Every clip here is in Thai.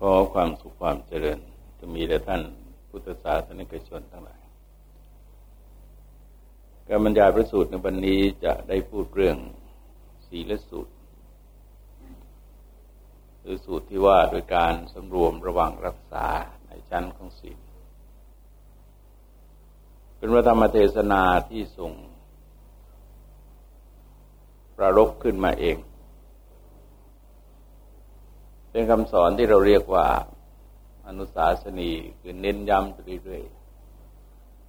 ก็ความสุขความเจริญจะมีแด่ท่านพุทธศาสนิกชนทั้งหลาย การบรรยายพระสูตรในวันนี้จะได้พูดเรื่องศีลสูตรคือสูตรที่ว่าโดยการสำรวมระวังรักษาในชั้นของศีล เป็นพระธรรมเทศนาที่ส่งประรบขึ้นมาเอง เป็นคำสอนที่เราเรียกว่าอนุสาสนีคือเน้นย้ำไปเรื่อย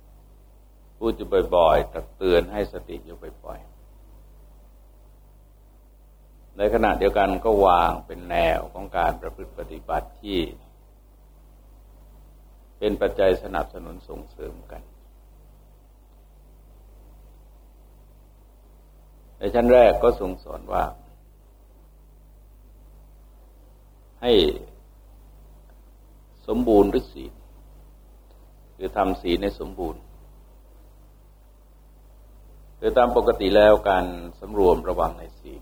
ๆพูดอยู่บ่อยๆตักเตือนให้สติอยู่บ่อยๆในขณะเดียวกันก็วางเป็นแนวของการประพฤติปฏิบัติที่ เป็นปัจจัยสนับสนุนส่งเสริมกัน ในชั้นแรกก็ทรงสอนว่า ให้สมบูรณ์ด้วยศีลคือทำศีลในสมบูรณ์คือตามปกติแล้วการสำรวมระวังในศีล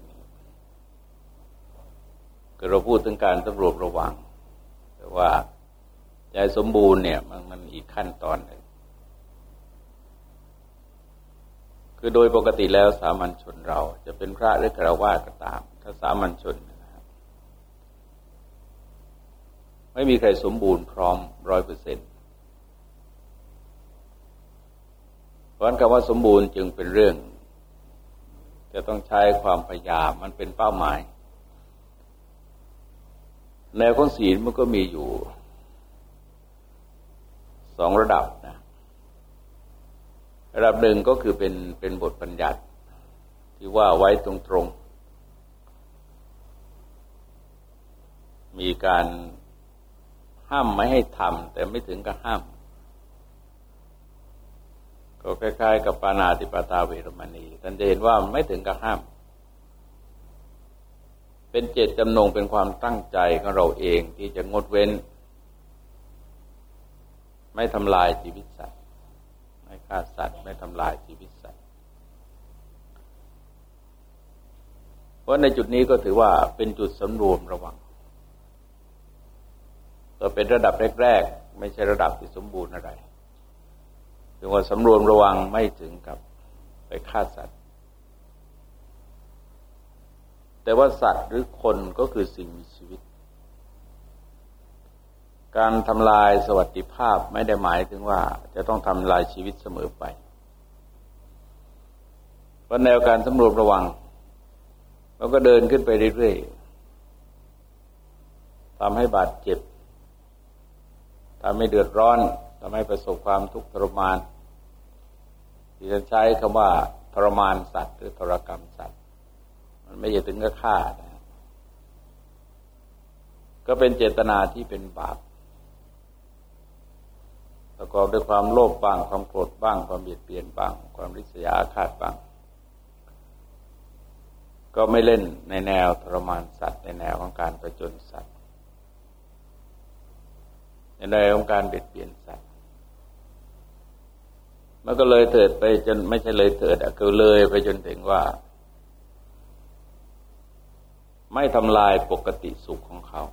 คือเราพูดถึงการสำรวมระวัง แต่ว่าใจสมบูรณ์เนี่ยมันมันอีกขั้นตอนหนึ่งคือโดยปกติแล้วสามัญชนเรา จะเป็นพระหรือคราวาสก็ตาม ถ้าสามัญชน ไม่มีใครสมบูรณ์พร้อมร้อยเปอร์เซ็นต์เพราะนั้นคำว่าสมบูรณ์จึงเป็นเรื่อง จะต้องใช้ความพยายามมันเป็นเป้าหมาย แนวของศีลมันก็มีอยู่สองระดับนะระดับหนึ่งก็คือเป็นเป็นบทบัญญัติ ที่ว่าไว้ตรงๆ มีการ ห้ามไม่ให้ทำแต่ไม่ถึงกับห้าม ก็คล้ายๆ กับปานาติปตาเวรมณีท่านจะเห็นว่ามันไม่ถึงกับห้าม เป็นเจตจำนงเป็นความตั้งใจของเราเองที่จะงดเว้น ไม่ทำลายชีวิตสัตว์ ไม่ฆ่าสัตว์ ไม่ทำลายชีวิตสัตว์เพราะในจุดนี้ก็ถือว่าเป็นจุดสำรวมระวัง ก็เป็นระดับแรกๆ ไม่ใช่ระดับที่สมบูรณ์อะไรถึงว่าสำรวมระวังไม่ถึงกับไปฆ่าสัตว์ แต่ว่าสัตว์หรือคนก็คือสิ่งมีชีวิต การทำลายสวัสดิภาพไม่ได้หมายถึงว่าจะต้องทำลายชีวิตเสมอไปเพราะแนวการสำรวมระวังเราก็เดินขึ้นไปเรื่อยๆทำให้บาดเจ็บ ทำให้เดือดร้อนทำให้ประสบความทุกข์ทรมานที่จะใช้คำว่าทรมานสัตว์หรือทรกรรมสัตว์ มันไม่ใช่ถึงกับฆ่านะก็เป็นเจตนาที่เป็นบาปประกอบด้วยความโลภบ้างความโกรธบ้าง ความเบียดเบียนบ้าง ความริษยาอาฆาตบ้าง ก็ไม่เล่นในแนวทรมานสัตว์ ในแนวของการประจนสัตว์ ในของการเบียดเบียนสัตว์มันก็เลยเถิดไปจนไม่ใช่เลยเถิดอะคือเลยไปจนถึงว่า ไม่ทำลายปกติสุขของเขา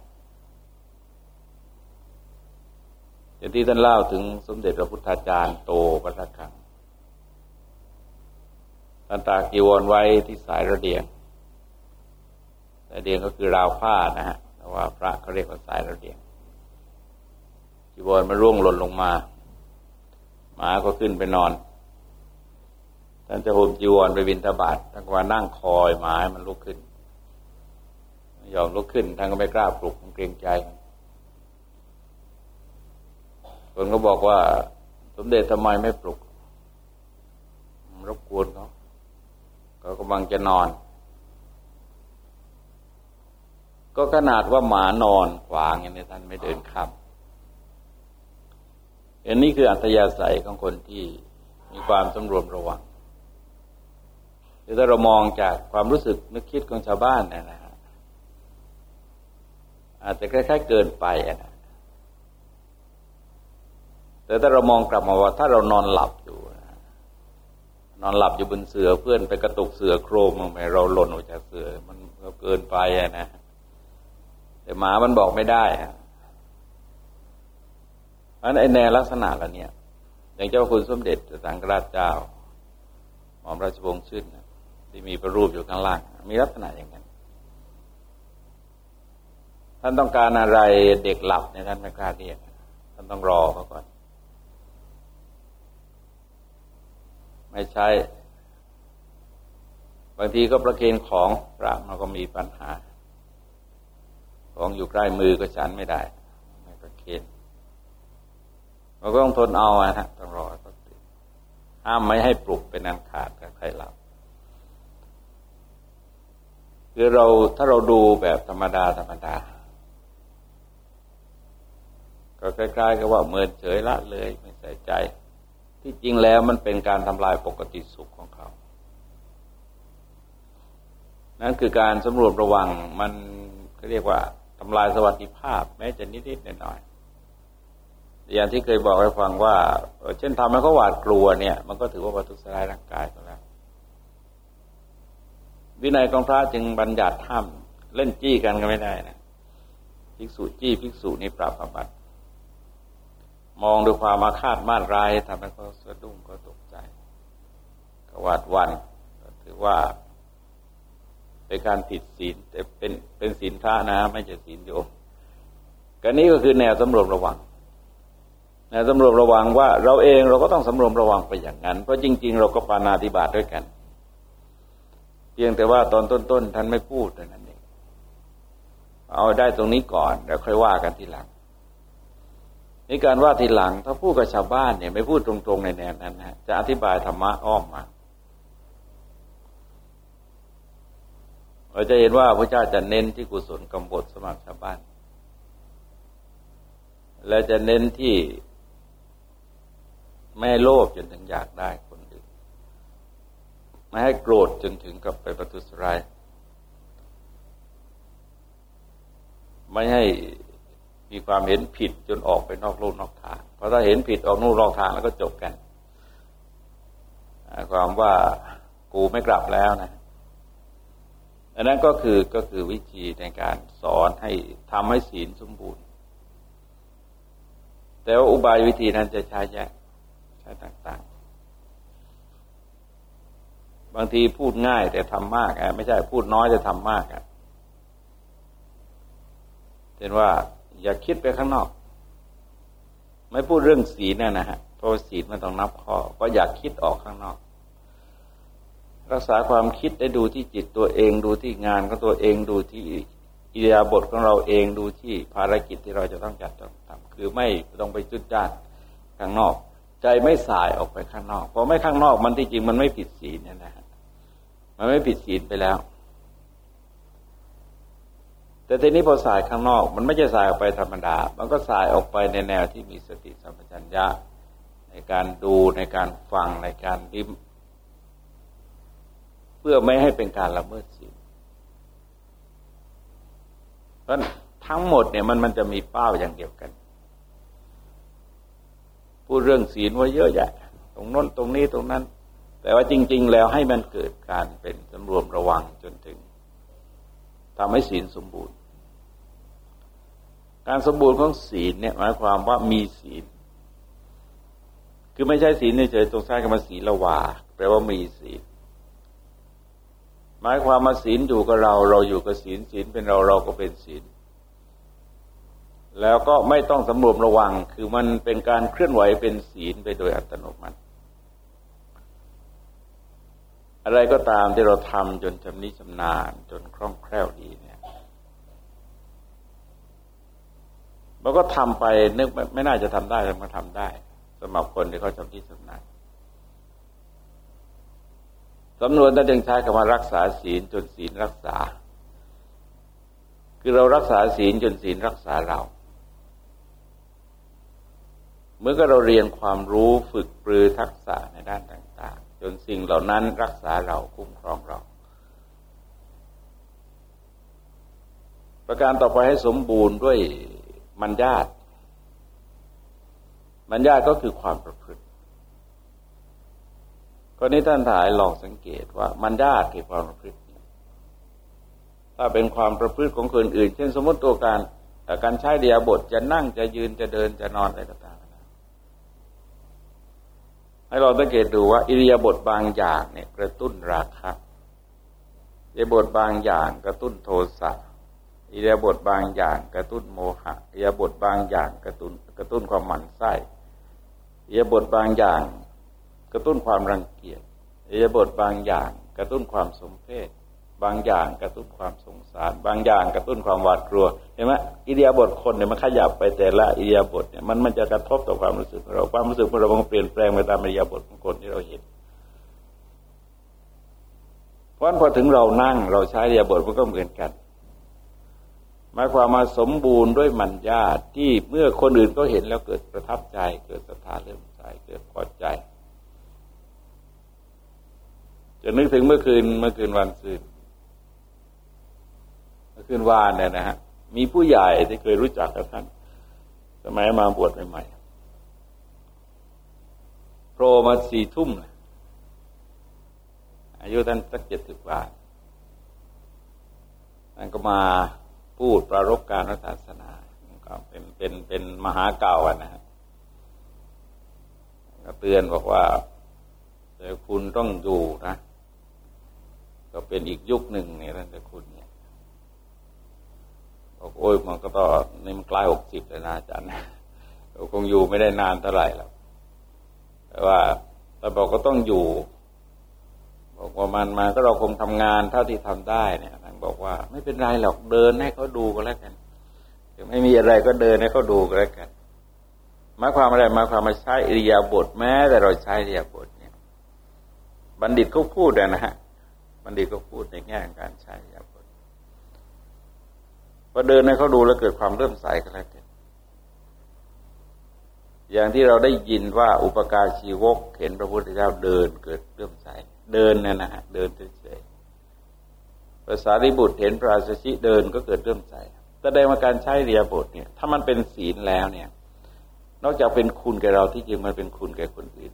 อย่างที่ท่านเล่าถึงสมเด็จพระพุทธาจารย์โตปัทคังท่านตากีวรไว้ที่สายระเดียงระเดียงก็คือราวผ้านะฮะแต่ว่าพระเขาเรียกว่าสายระเดียง จีวรมันร่วงหล่นลงมา หมาก็ขึ้นไปนอน ท่านจะห่มจีวรไปบินทบาทท่านก็มานั่งคอยหมาให้มันลุกขึ้น ยอมลุกขึ้นท่านก็ไม่กล้าปลุกเกรงใจคนก็บอกว่า สมเด็จทำไมไม่ปลุกรบกวนเขาเขากำลังจะนอน ก็ขนาดว่าหมานอนขวางอย่างนี้ท่านไม่เดินขับ อันนี้คืออัธยาศัยของคนที่มีความสำรวมระวังหรือถ้าเรามองจากความรู้สึกนึกคิดของชาวบ้านเนี่ยนะฮะอาจจะคล้ายๆเกินไปนะแต่ถ้าเรามองกลับมาว่า ถ้าเรานอนหลับอยู่นอนหลับอยู่บนเสือเพื่อนไปกระตุกเสือโครมลงไปเราหล่นออกจากเสือ มันเกินไปนะแต่หมามันบอกไม่ได้อั นไอแนวลักษณะละเนี่ยอย่างเจ้าคุณสมเด็จสังกราชเจ้าหม่อมราชวงศ์ชื่นที่มีพระรูปอยู่ข้างล่าง มีลักษณะอย่างนั้นท่านต้องการอะไรเด็กหลับเนี่ยท่านไม่กล้าเรียกท่านต้องรอเขาก่อน ไม่ใช่บางทีก็ประเคนของพระมันก็มีปัญหา ของอยู่ใกล้มือก็ฉันไม่ได้ ไม่ประเคน เราก็ต้องทนเอาอะฮะต้องรอก็ตื่นห้ามไม่ให้ปลุกเป็นอันขาดกับใครหลับคือเราถ้าเราดูแบบธรรมดาธรรมดา ก็คล้ายๆกับว่าเมินเฉยละเลยไม่ใส่ใจ ที่จริงแล้วมันเป็นการทำลายปกติสุขของเขา นั่นคือการสำรวจระวังมันเขาเรียกว่าทำลายสวัสดิภาพ แม้จะนิดๆหน่อยๆ อย่างที่เคยบอกให้ฟังว่า เช่นทำให้เขาหวาดกลัวเนี่ย มันก็ถือว่าประทุษร้ายร่างกายเขาแล้ว วินัยของพระจึงบัญญัติห้ามเล่นจี้กันก็ไม่ได้นะภิกษุจี้ภิกษุนี่ปรับอบัติมองด้วยความอาฆาตมาดร้ายทำให้เขาสะดุ้งก็ตกใจกวาดวันถือว่าเป็นการผิดศีลแต่เป็นเป็นศีลพระนะ ไม่ใช่ศีลโยมกันนี้ก็คือแนวสำรวมระวัง นวสำรวมระวังว่าเราเองเราก็ต้องสำรวมระวังไปอย่างนั้น เพราะจริง ๆ เราก็ปานาธิบาตด้วยกัน เพียงแต่ว่าตอนต้นๆท่านไม่พูดเท่านั้นเองเอาได้ตรงนี้ก่อนแล้วค่อยว่ากันทีหลังในการว่าทีหลัง ถ้าพูดกับชาวบ้านเนี่ยไม่พูดตรงๆในแนวนั้นนะจะอธิบายธรรมะอ้อมมาเราจะเห็นว่าพระเจ้าจะเน้นที่กุศลกรรมบทสมัครชาวบ้าน และจะเน้นที่ ไม่โลภจนถึงอยากได้คนอื่น ไม่ให้โกรธจนถึงกับไปประทุษร้าย ไม่ให้มีความเห็นผิดจนออกไปนอกโลกนอกทาง เพราะถ้าเห็นผิดออกนอกโลกทางแล้วก็จบกันความว่ากูไม่กลับแล้วนะอันนั้นก็คือก็คือวิธีในการสอนให้ทำให้ศีลสมบูรณ์ แต่ว่าอุบายวิธีนั้นจะใช้แยก ใช้ต่าง ๆ บางทีพูดง่ายแต่ทำมากอะไม่ใช่พูดน้อยแต่ทำมากอะเห็นว่า อย่าคิดไปข้างนอก ไม่พูดเรื่องศีลนะนะฮะเพราะศีลมันต้องนับข้อก็อยากคิดออกข้างนอก รักษาความคิดได้ดูที่จิตตัวเอง ดูที่งานของตัวเองดูที่อิริยาบถของเราเองดูที่ภารกิจที่เราจะต้องจัดต้องทำคือไม่ต้องไปจุดจ้านข้างนอก ใจไม่สายออกไปข้างนอกเพราะไม่ข้างนอกมันที่จริงมันไม่ผิดศีลเนี่ยนะฮะมันไม่ผิดศีลไปแล้ว แต่ทีนี้พอสายข้างนอก มันไม่ใช่สายออกไปธรรมดา มันก็สายออกไปในแนวที่มีสติสัมปชัญญะในการดูในการฟังในการริมเพื่อไม่ให้เป็นการละเมิดศีลเพราะทั้งหมดเนี่ยมันมันจะมีเป้าอย่างเดียวกัน พูดเรื่องศีลไว้เยอะแยะ ตรงน้นตรงนี้ตรงนั้น แต่ว่าจริง ๆ แล้วให้มันเกิดการเป็นสำรวมระวังจนถึงทำให้ศีลสมบูรณ์ การสมบูรณ์ของศีลเนี่ยหมายความว่ามีศีล คือไม่ใช่ศีลเฉยๆตรงซ้ายกับมาศีลละวาแปลว่ามีศีลหมายความมาศีลอยู่กับเรา เราอยู่กับศีลศีลเป็นเราเราก็เป็นศีล แล้วก็ไม่ต้องสำรวมระวัง คือมันเป็นการเคลื่อนไหวเป็นศีลไปโดยอัตโนมัติ อะไรก็ตามที่เราทำจนชำนิชำนาญจนคล่องแคล่วดีเนี่ยมันก็ทำไปนึกไม่ไม่น่าจะทำได้แต่มาทำได้สำหรับคนที่เขาชำนิชำนาญสำนวนท่านจึงใช้คำว่ารักษาศีลจนศีลรักษา คือเรารักษาศีลจนศีลรักษาเรา เมื่อก็เราเรียนความรู้ฝึกปรือทักษะในด้านต่าง ๆ จนสิ่งเหล่านั้นรักษาเราคุ้มครองเรา ประการต่อไปให้สมบูรณ์ด้วยมัญญาตมัญญาตก็คือความประพฤติก็นี้ท่านถ่ายลองสังเกตว่ามัญญาตคือความประพฤติถ้าเป็นความประพฤติของคนอื่น เช่น สมมติตัวการการใช้เดียบทจะนั่งจะยืนจะเดินจะนอนอะไรก็ตาม ให้เราสังเกตดูว่า อิริยาบถบางอย่างเนี่ยกระตุ้นราคะอิริยาบถบางอย่างกระตุ้นโทสะอิริยาบถบางอย่างกระตุ้นโมหะอิริยาบถบางอย่างกระตุ้นกระตุ้นความหมั่นไส้อิริยาบถบางอย่าง กระตุ้นความรังเกียจอิริยาบถบางอย่าง กระตุ้นความสมเพศ บางอย่างกระตุ้นความสงสาร บางอย่างกระตุ้นความหวาดกลัวเห็นไหมอิเดียบทคนเนี่ยมันขยับไปแต่ละอิเดียบทเนี่ยมันมันจะกระทบต่อความรู้สึกของเราความรู้สึกของเรามันเปลี่ยนแปลงไปตามอิเดียบทของคนที่เราเห็นเพราะพอถึงเรานั่งเราใช้อิเดียบทมันก็เหมือนกันหมายความมาสมบูรณ์ด้วยมัญญาที่เมื่อคนอื่นก็เห็นแล้วเกิดประทับใจ เกิดศรัทธาเลื่อมใสเกิดพอใจจะนึกถึงเมื่อคืนเมื่อคืนวันซื่น คืนวานเนี่ยนะฮะมีผู้ใหญ่ที่เคยรู้จักกับท่าน สมัยมาบวชใหม่ๆโผล่มาสี่ทุ่มอายุท่านสักเจ็ดสิบกว่าท่านก็มาพูดประรบการรัศาสนาก็เป็นเป็นเป็นมหาเก่านะฮะก็เตือนบอกว่าแต่คุณต้องอยู่นะ ก็เป็นอีกยุคหนึ่งเนี่ยท่านแต่คุณเนี่ย บอกโอ้ยมันก็ต่อนี่มันใกล้หกสิบแล้วนะอาจารย์เราคงอยู่ไม่ได้นานเท่าไหร่แล้วแต่ว่าแต่บอกก็ต้องอยู่ บอกว่ามันมาก็เราคงทำงานเท่าที่ทำได้เนี่ยท่านบอกว่า ไม่เป็นไรหรอกเดินให้เขาดูก็แล้วกันถึงไม่มีอะไรก็เดินให้เขาดูก็แล้วกันหมายความอะไรหมายความมาใช้อิริยาบถแม้ แต่เราใช้อิริยาบถเนี่ย บัณฑิตเขาพูดนะฮะบัณฑิตก็พูดในแง่การใช้อิริยาบ พอเดินให้เขาดูแล้วเกิดความเริ่มใสกันแล้วกันอย่างที่เราได้ยินว่าอุปการชีวกเห็นพระพุทธเจ้าเดินเกิดเริ่มใส เดินเนี่ยนะฮะเดินเฉยๆภาษาริบุตรเห็นพระอาชิเดินก็เกิดเริ่มใสแสดงว่าการใช้เรียบทเนี่ย ถ้ามันเป็นศีลแล้วเนี่ย นอกจากเป็นคุณแก่เราที่จริงมันเป็นคุณแก่คนอื่น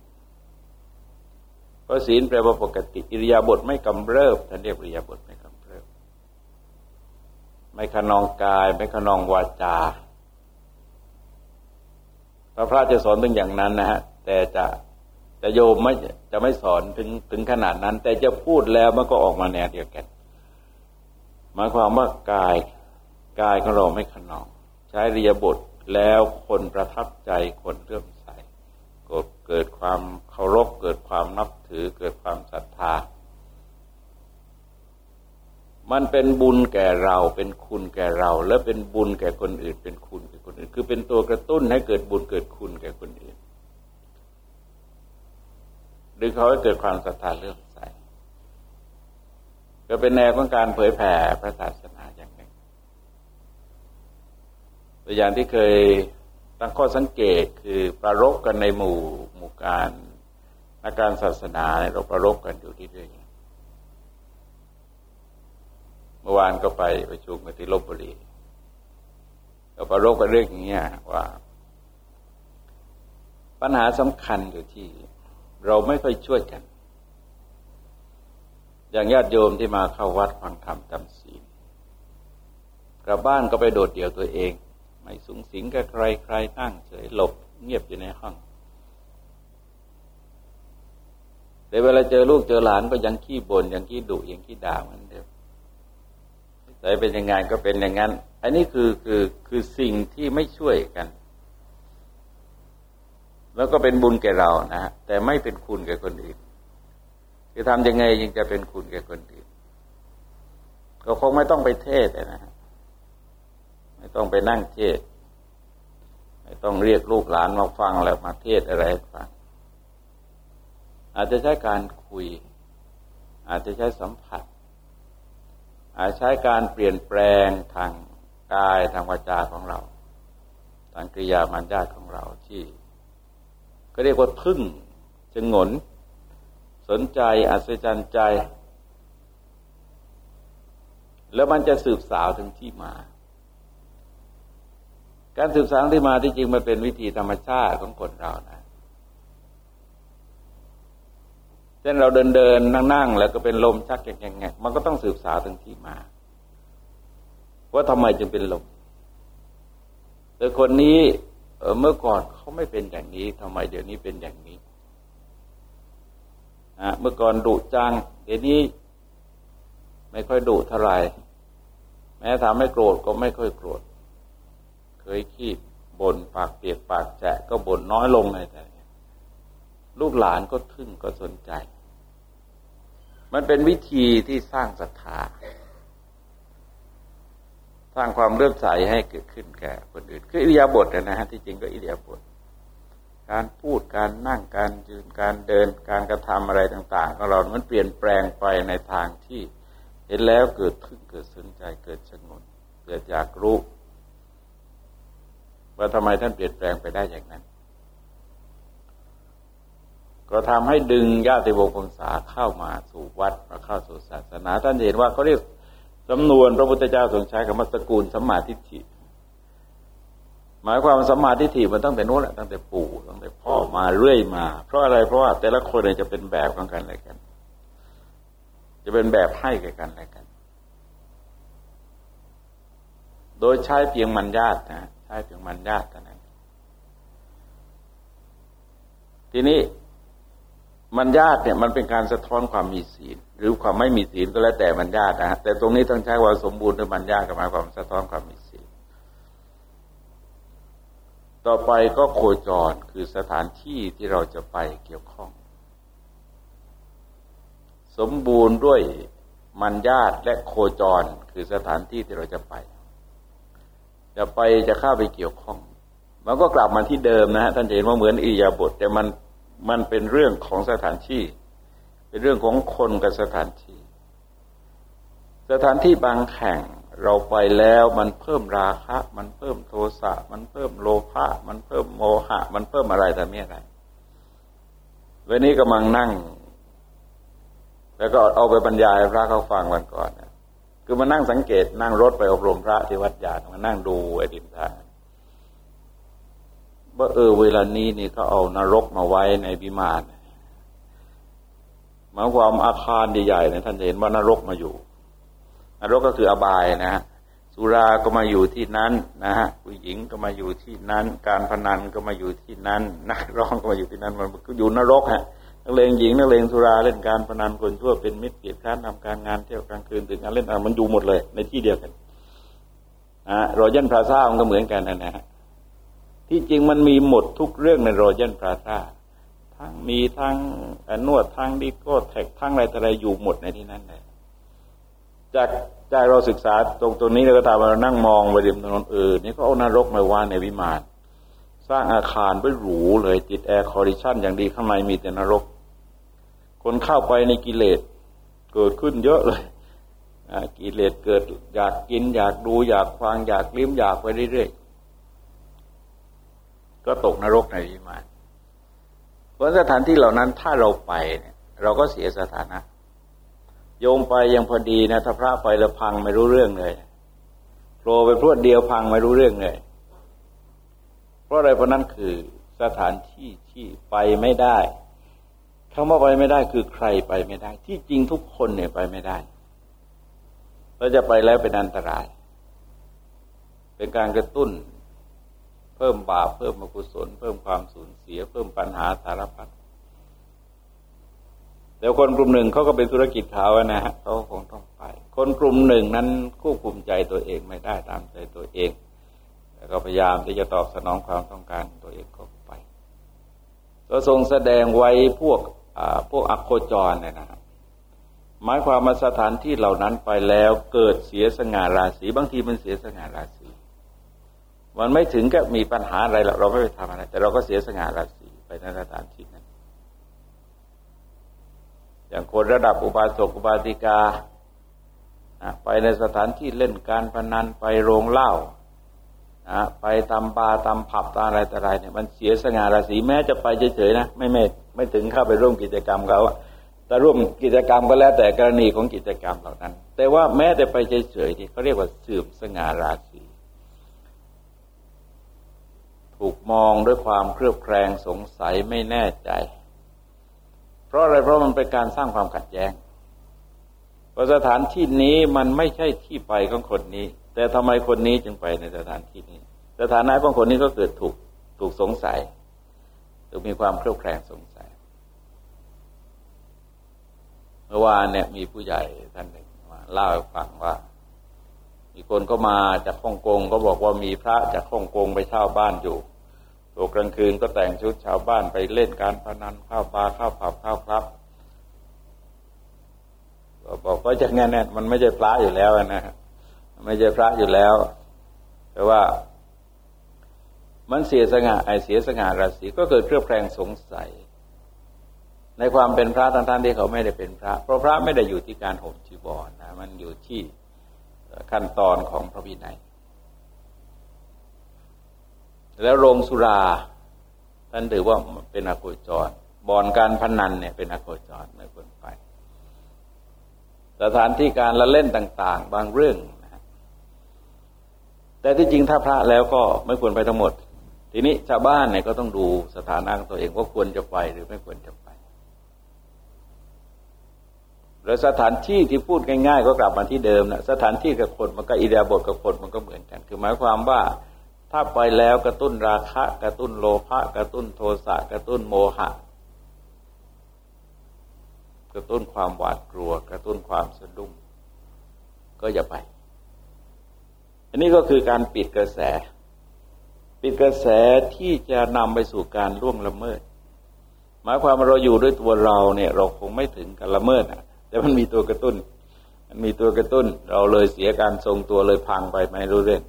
เพราะศีลแปลว่าปกติอิริยาบถไม่กำเริบท่านเรียกอิริยาบถไม่ ไม่ขนองกาย ไม่ขนองวาจาพระพระจะสอนถึงอย่างนั้นนะฮะแต่จะจะโยมไม่จะไม่สอนถึงถึงขนาดนั้น แต่จะพูดแล้วมันก็ออกมาแนวเดียวกันหมายความว่ากายกายของเราไม่ขนอง ใช้ริยบทแล้วคนประทับใจคนเรื่อมใสเกิดความเคารพเกิดความนับถือเกิดความศรัทธา มันเป็นบุญแก่เราเป็นคุณแก่เรา และเป็นบุญแก่คนอื่น เป็นคุณแก่คนอื่น คือเป็นตัวกระตุ้นให้เกิดบุญเกิดคุณแก่คนอื่นดึงเขาให้เกิดความศรัทธาเลื่อมใสก็เป็นแนวของการเผยแผ่พระศาสนาอย่างหนึ่งตัวอย่างที่เคยตั้งข้อสังเกตคือประรบกันในหมู่หมู่การอาการศาสนาเราประรบกันอยู่ที่เรื่อย มื่อวานก็ไปประชุมกันที่ลบบุรีเราประโลกกันเรื่องอย่างเงี้ยว่า ปัญหาสำคัญอยู่ที่ เราไม่ค่อยช่วยกัน อย่างญาติโยมที่มาเข้าวัดฟังธรรมจำศีลกลับบ้านก็ไปโดดเดี่ยวตัวเอง ไม่สูงสิงกับใครใครนั่งเฉยหลบเงียบอยู่ในห้องแต่เวลาเจอลูกเจอหลานก็ยังขี้บน่นยังขี้ดุยังขี้ด่าเหมือนเดิม แต่เป็นยังไงก็เป็นอย่างนั้น อันนี้คือคือคือสิ่งที่ไม่ช่วยกัน แล้วก็เป็นบุญแก่เรานะฮะแต่ไม่เป็นคุณแก่คนอื่นจะทำยังไงยังจะเป็นคุณแก่คนอื่นก็คงไม่ต้องไปเทศนะฮะไม่ต้องไปนั่งเทศไม่ต้องเรียกลูกหลานมาฟังแล้วมาเทศอะไรฟังอาจจะใช้การคุย อาจจะใช้สัมผัส ใช้การเปลี่ยนแปลงทางกายทางวาจาของเรา ทางกิริยามันญาติของเราที่ ก็เรียกว่าทึ่งจงหนสนใจอัศจรรย์ใจ แล้วมันจะสืบสาวถึงที่มา การสืบสาวที่มาที่จริงมันเป็นวิธีธรรมชาติของคนเรานะเช่นเราเดินเดินนั่งนั่งแล้วก็เป็นลมชักแกงแงมันก็ต้องสืบสาวถึงที่มา ว่าทำไมจึงเป็นลมแต่คนนี้เมื่อก่อนเขาไม่เป็นอย่างนี้ทำไมเดี๋ยวนี้เป็นอย่างนี้นะเมื่อก่อนดุจัง เดี๋ยวนี้ไม่ค่อยดุเท่าไหร่แม้ทำให้โกรธก็ไม่ค่อยโกรธ เคยขี้บ่นปากเปียกปากแฉะก็บ่นน้อยลงเลยแต่ลูกหลานก็ทึ่งก็สนใจ มันเป็นวิธีที่สร้างศรัทธา สร้างความเลื่อมใสให้เกิดขึ้นแก่คนอื่น คืออิริยาบถนะฮะที่จริงก็อิริยาบถการพูดการนั่งการยืนการเดินการกระทำอะไรต่างๆของเรา มันเปลี่ยนแปลงไปในทางที่เห็นแล้วเกิดทึ่งเกิดสนใจเกิดสงบเกิดอยากรู้ว่าทำไมท่านเปลี่ยนแปลงไปได้อย่างนั้น ก็ทำให้ดึงญาติโกงศาเข้ามาสู่วัดมาเข้าสู่ศาสนาท่านเห็นว่าเขาเรียกจำนวนพระพุทธเจ้าทรงใช้คำว่าสกุลสัมมาทิฏฐิหมายความสัมมาทิฏฐิมันตั้งแต่นู้นแหละตั้งแต่ปู่ตั้งแต่พ่อมาเรื่อยมา เพราะอะไรเพราะว่าแต่ละคนเนี่ยจะเป็นแบบของกันอะไรกัน จะเป็นแบบให้แก่กันอะไรกัน โดยใช้เพียงมันญาตินะใช้เพียงมันญาติเท่านั้นทีนี้ มันญาติเนี่ยมันเป็นการสะท้อนความมีศีล หรือความไม่มีศีลก็แล้วแต่มันญาตินะแต่ตรงนี้ต้องใช้ว่าสมบูรณ์ด้วยมันญาติกับหมายความสะท้อนความมีศีล ต่อไปก็โคจรคือสถานที่ที่เราจะไปเกี่ยวข้อง สมบูรณ์ด้วยมันญาติและโคจรคือสถานที่ที่เราจะไป จะไปจะเข้าไปเกี่ยวข้อง มันก็กลับมาที่เดิมนะฮะท่านเห็นว่าเหมือนอิยาบทแต่มัน มันเป็นเรื่องของสถานที่ เป็นเรื่องของคนกับสถานที่ สถานที่บางแห่งเราไปแล้วมันเพิ่มราคะ มันเพิ่มโทสะ มันเพิ่มโลภะ มันเพิ่มโมหะ มันเพิ่มอะไรแต่เมีอะไรวันนี้กำลังนั่ง แล้วก็เอาไปบรรยายพระเขาฟังวันก่อนนะคือมานั่งสังเกตนั่งรถไปอบรมพระที่วัดยาดมานั่งดูไอ้ดินทาง ว่าเออเวลานี้นี่เขาเอานรกมาไว้ในบิมานหมายความอาคารใหญ่ๆเนี่ยท่านเห็นว่านรกมาอยู่ นรกก็คืออบายนะฮะสุราก็มาอยู่ที่นั้นนะฮะผู้หญิงก็มาอยู่ที่นั้น การพนันก็มาอยู่ที่นั้น นักร้องก็มาอยู่ที่นั้น มันก็อยู่นรกฮะนักเลงหญิงนักเลงสุราเล่นการพนันคนชั่วเป็นมิตรเกียรติค้านทำการงานเที่ยวกลางคืนถึงการเล่นอะไรมันอยู่หมดเลย ในที่เดียวกันนะรอยันพราซ่ามันก็เหมือนกันนะฮะ ที่จริงมันมีหมดทุกเรื่องในรอยันพราซาทั้งมีทั้งนวดทั้งดิสโก้เธคทั้งอะไรอะไรอยู่หมดในที่นั้นเลยจากจากเราศึกษาตรงตรงนี้เราก็ตามเรานั่งมองไปริมถนนเออนี่ก็เอานรกมาว่าในวิมานสร้างอาคารไว้หรูเลยติด air condition อย่างดีข้างในมีแต่นรก คนเข้าไปในกิเลสเกิดขึ้นเยอะเลยกิเลสเกิดอยากกินอยากดูอยากฟังอยากลิ้มอยากไปเรื่อย ก็ตกนรกในวิมานเพราะสถานที่เหล่านั้นถ้าเราไปเนี่ย เราก็เสียสถานะ โยมไปยังพอดีนะถ้าพระไปล้วพังไม่รู้เรื่องเลยโผล่ไปพรวดเดียวพังไม่รู้เรื่องเลย เพราะอะไรเพราะนั้นคือสถานที่ที่ไปไม่ได้คำว่าไปไม่ได้คือใครไปไม่ได้ ที่จริงทุกคนเนี่ยไปไม่ได้เราจะไปแล้วเป็นอันตราย เป็นการกระตุ้น เพิ่มบาปเพิ่มอกุศล เพิ่มความสูญเสีย เพิ่มปัญหาสารพัดเดี๋ยวคนกลุ่มหนึ่งเขาก็เป็นธุรกิจเขานะฮะเขาคงต้องไป คนกลุ่มหนึ่งนั้นควบคุมใจตัวเองไม่ได้ตามใจตัวเอง แล้วก็พยายามที่จะตอบสนองความต้องการตัวเองก็ไปก็ทรงแสดงไว้พวกพวกอโคจรเนี่ยนะหมายความมาสถานที่เหล่านั้นไปแล้วเกิดเสียสง่าราศีบางทีมันเสียสง่าราศี มันไม่ถึงกับมีปัญหาอะไรหรอกเราไม่ไปทำอะไร แต่เราก็เสียสง่าราศีไปในสถานที่นั้น อย่างคนระดับอุบาสกอุบาสิกาไปในสถานที่เล่นการพนันไปโรงเหล้าไปตำบาตำผับตามอะไรต่ออะไรเนี่ยมันเสียสง่าราศีแม้จะไปเฉยๆนะไม่ไม่ไม่ถึงเข้าไปร่วมกิจกรรมเขาแต่ร่วมกิจกรรมก็แล้วแต่กรณีของกิจกรรมเหล่านั้น แต่ว่าแม้แต่ไปเฉยๆที่เขาเรียกว่าเสื่อมสง่าราศี ถูกมองด้วยความเครือบแคลงสงสัยไม่แน่ใจ เพราะอะไรเพราะมันเป็นการสร้างความขัดแย้งเพราะสถานที่นี้มันไม่ใช่ที่ไปของคนนี้ แต่ทำไมคนนี้จึงไปในสถานที่นี้ สถานะของคนนี้ก็เกิดถูกถูกสงสัยถูกมีความเครียดแคลงสงสัยเมื่อวานเนี่ยมีผู้ใหญ่ท่านหนึ่งมาเล่าให้ฟังว่ามีคนก็มาจากฮ่องกงก็บอกว่ามีพระจากฮ่องกงไปเช่าบ้านอยู่ ตกกลางคืนก็แต่งชุดชาวบ้านไปเล่นการพนันข้าวปลาข้าวผับข้าวครับบอกว่าจะแน่ๆมันไม่ใช่พระอยู่แล้วนะไม่ใช่พระอยู่แล้ว แต่ว่า มันเสียสง่าไอเสียสง่าราศีก็เกิดเครือบแคลงสงสัย ในความเป็นพระท่านๆที่เขาไม่ได้เป็นพระ เพราะพระไม่ได้อยู่ที่การห่มจีวรนะ มันอยู่ที่ขั้นตอนของพระวินัย แล้วโรงสุราท่านถือว่าเป็นอโคจรบ่อนการพนันเนี่ยเป็นอโคจรไม่ควรไป สถานที่การละเล่นต่าง ๆ บางเรื่องนะแต่ที่จริงถ้าพระแล้วก็ไม่ควรไปทั้งหมด ทีนี้ชาวบ้านเนี่ยก็ต้องดูสถานะของตัวเองว่าควรจะไปหรือไม่ควรจะไปแล้วสถานที่ที่พูดง่ายๆ ก็กลับมาที่เดิมนะสถานที่กับคนมันก็อิเดียบทกับคนมันก็เหมือนกัน คือหมายความว่า ถ้าไปแล้วกระตุ้นราคะ กระตุ้นโลภะกระตุ้นโทสะกระตุ้นโมหะ กระตุ้นความหวาดกลัว กระตุ้นความสะดุ้งก็อย่าไป อันนี้ก็คือการปิดกระแส ปิดกระแสที่จะนำไปสู่การล่วงละเมิด หมายความว่าเราอยู่ด้วยตัวเราเนี่ยเราคงไม่ถึงการละเมิดนะแต่มันมีตัวกระตุ้น มันมีตัวกระตุ้น เราเลยเสียการทรงตัวเลยพังไปไม่รู้เรื่อง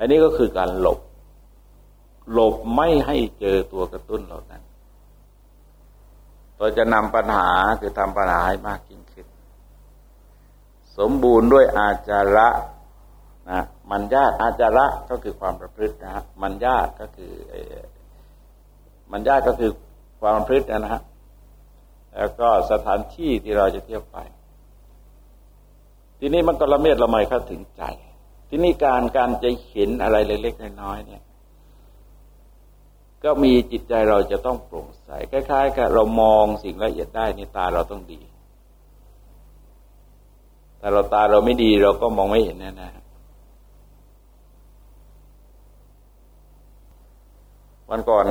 อันนี้ก็คือการหลบ หลบไม่ให้เจอตัวกระตุ้นเหล่านั้นตัวจะนำปัญหาคือทำปัญหาให้มากยิ่งขึ้น สมบูรณ์ด้วยอาจาระนะมันญาติอาจาระก็คือความประพฤตินะฮะมันญาติก็คือมันญาติก็คือความประพฤตินะฮะแล้วก็สถานที่ที่เราจะเที่ยวไป ทีนี้มันก็ละเมียดละไมเข้าถึงใจ ที่นี้การการจะเห็นอะไรเล็กๆน้อยๆเนี่ย ก็มีจิตใจเราจะต้องโปร่งใสคล้ายๆ กับเรามองสิ่งละเอียดได้นี่ตาเราต้องดีแต่เราตาเราไม่ดีเราก็มองไม่เห็นแน่ๆวันก่อน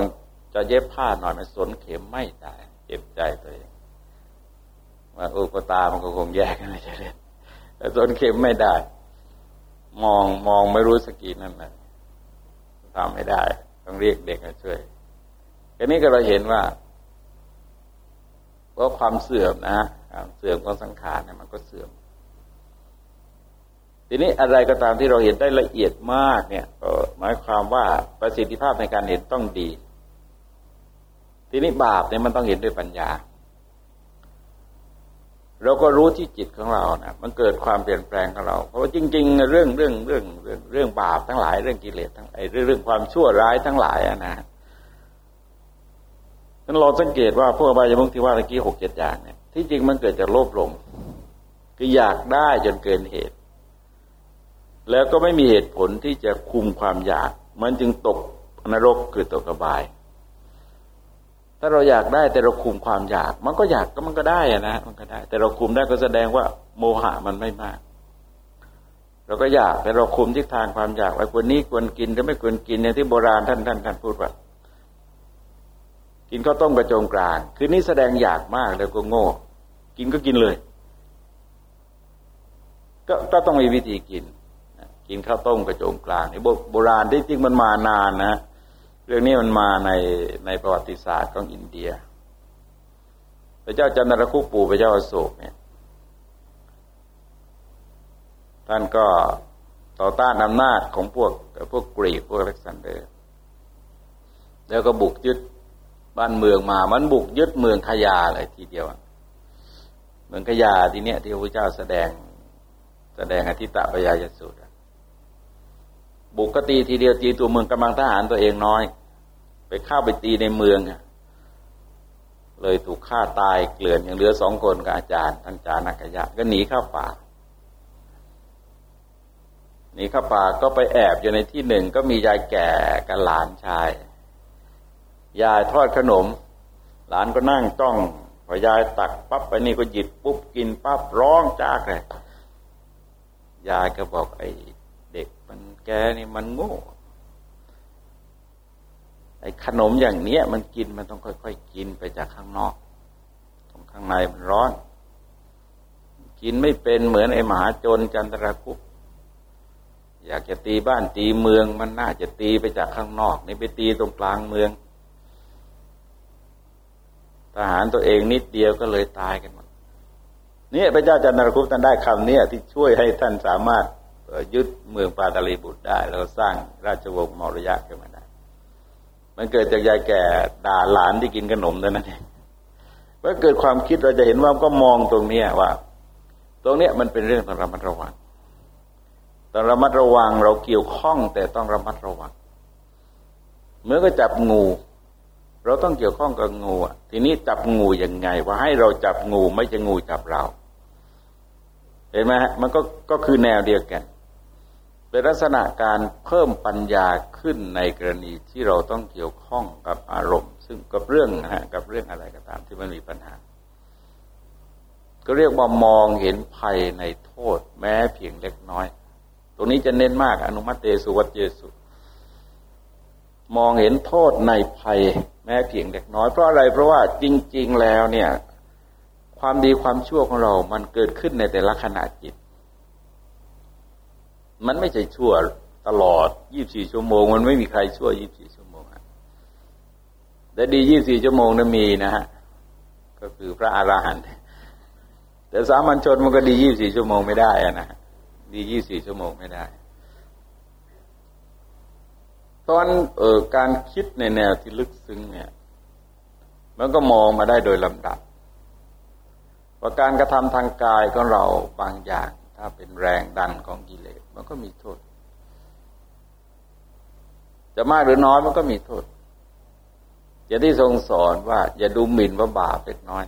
จะเย็บผ้าหน่อยมันสนเข็มไม่ได้เจ็บใจตัวเองว่าโอ้ก็ตามันก็คงแยกกันไม่ใช่เลยแต่สนเข็มไม่ได้ มองมองไม่รู้สกีนั่นแหละทำไม่ได้ ต้องเรียกเด็กมาช่วยทีนี้ก็เราเห็นว่าเพราะความเสื่อมนะความเสื่อมของสังขารเนี่ยมันก็เสื่อม ทีนี้อะไรก็ตามที่เราเห็นได้ละเอียดมากเนี่ยก็หมายความว่าประสิทธิภาพในการเห็นต้องดี ทีนี้บาปเนี่ยมันต้องเห็นด้วยปัญญา เราก็รู้ที่จิตของเรานะมันเกิดความเปลี่ยนแปลงของเรา เพราะว่าจริง ๆ เรื่องเรื่องเรื่องเรื่องเรื่องบาปทั้งหลาย เรื่องกิเลสทั้งไอ้เรื่องความชั่วร้ายทั้งหลายนะนั้นเราสังเกตว่าพวกอบายมุขที่ว่าตะกี้หกเจ็ดอย่างเนี่ยที่จริงมันเกิดจากโลภหลงคืออยากได้จนเกินเหตุ แล้วก็ไม่มีเหตุผลที่จะคุมความอยาก มันจึงตกนรกคือตกกระบาย ถ้าเราอยากได้แต่เราคุมความอยาก มันก็อยากก็มันก็ได้อะนะมันก็ได้ แต่เราคุมได้ก็แสดงว่า โมหะมันไม่มาก เราก็อยากแต่เราคุมทิศทางความอยากไว้ควรนี้ควรกินหรือไม่ควรกินอย่างที่โบราณท่านท่านท่านพูดว่า กินข้าวต้มกระโจงกลาง คือนี่แสดงอยากมากแล้วก็โง่ กินก็กินเลย ก็ก็ต้องมีวิธีกิน กินข้าวต้มกระโจงกลางนี่โบราณที่จริงมันมานานนะ เรื่องนี้มันมาในในประวัติศาสตร์ของอินเดีย พระเจ้าจันทรคุปูพระเจ้าอโศกเนี่ย ท่านก็ต่อต้านอำนาจของพวกพวกกรีกพวกอเล็กซานเดอร์ แล้วก็บุกยึดบ้านเมืองมา มันบุกยึดเมืองขยาเลยทีเดียว เมืองขยาทีเนี้ยที่พระเจ้าแสดงแสดงอธิตะปยายสูตร บุกกตีทีเดียวตีตัวเมืองกำลังทหารตัวเองน้อย ไปเข้าไปตีในเมืองเลยถูกฆ่าตายเกลื่อนอย่างเหลือสองคนกับอาจารย์ท่านจานักยะก็หนีเข้าป่าหนีเข้าป่าก็ไปแอบอยู่ในที่หนึ่งก็มียายแก่กับหลานชายยายทอดขนม หลานก็นั่งจ้องพอยายตักปั๊บไปนี่ก็หยิบปุ๊บกินปั๊บร้องจากเลยยายก็บอกไอ้ แกนี่มันโง่ ไอ้ขนมอย่างเนี้ย มันกินมันต้องค่อยๆกินไปจากข้างนอก ตรงข้างในมันร้อน กินไม่เป็นเหมือนไอ้หมาจรจันทรคุปอยากจะตีบ้านตีเมือง มันน่าจะตีไปจากข้างนอก นี่ไปตีตรงกลางเมือง ทหารตัวเองนิดเดียวก็เลยตายกันหมดเนี่ยพระเจ้าจันทรคุปท่านได้คำนี้ที่ช่วยให้ท่านสามารถ ยึดเมืองปาตาลีบุตรได้ แล้วสร้างราชวงศ์มอรยะขึ้นมาได้ มันเกิดจากยายแก่ด่าหลานที่กินขนมเท่านั้นเองเมื่อเกิดความคิดเราจะเห็นว่าก็มองตรงนี้ว่า ตรงนี้มันเป็นเรื่องต้องระมัดระวังต้องระมัดระวังเราเกี่ยวข้องแต่ต้องระมัดระวัง เมื่อก็จับงู เราต้องเกี่ยวข้องกับงูอะทีนี้จับงูยังไง ว่าให้เราจับงูไม่ใช่งูจับเราเห็นไหมฮะมันก็ก็คือแนวเดียวกัน เป็นลักษณะการเพิ่มปัญญาขึ้นในกรณีที่เราต้องเกี่ยวข้องกับอารมณ์ ซึ่งกับเรื่องนะฮะกับเรื่องอะไรก็ตามที่มันมีปัญหา ก็เรียกว่ามองเห็นภัยในโทษแม้เพียงเล็กน้อย ตรงนี้จะเน้นมากอนุมัติเตสุวัตเยสุ มองเห็นโทษในภัยแม้เพียงเล็กน้อย เพราะอะไรเพราะว่าจริง ๆ แล้วเนี่ย ความดีความชั่วของเรามันเกิดขึ้นในแต่ละขณะจิต มันไม่ใช่ชั่วตลอดยี่บสี่ชั่วโมง มันไม่มีใครชั่วยี่บสี่ชั่วโมงแต่ดียี่บสี่ชั่วโมงนั้นมีนะฮะ ก็คือพระอาหารหันต์ แต่สามัญชนมันก็ดียี่บสี่ชั่วโมงไม่ได้อะนะ ดียี่สี่ชั่วโมงไม่ได้ ตอนเออการคิดในแนวที่ลึกซึ้งเนี่ย มันก็มองมาได้โดยลำดับว่าการกระทำทางกายของเราบางอย่าง ถ้าเป็นแรงดันของกิเลส มันก็มีโทษ จะมากหรือน้อยมันก็มีโทษอย่าที่ทรงสอนว่า อย่าดูหมิ่นว่าบาปเล็กน้อย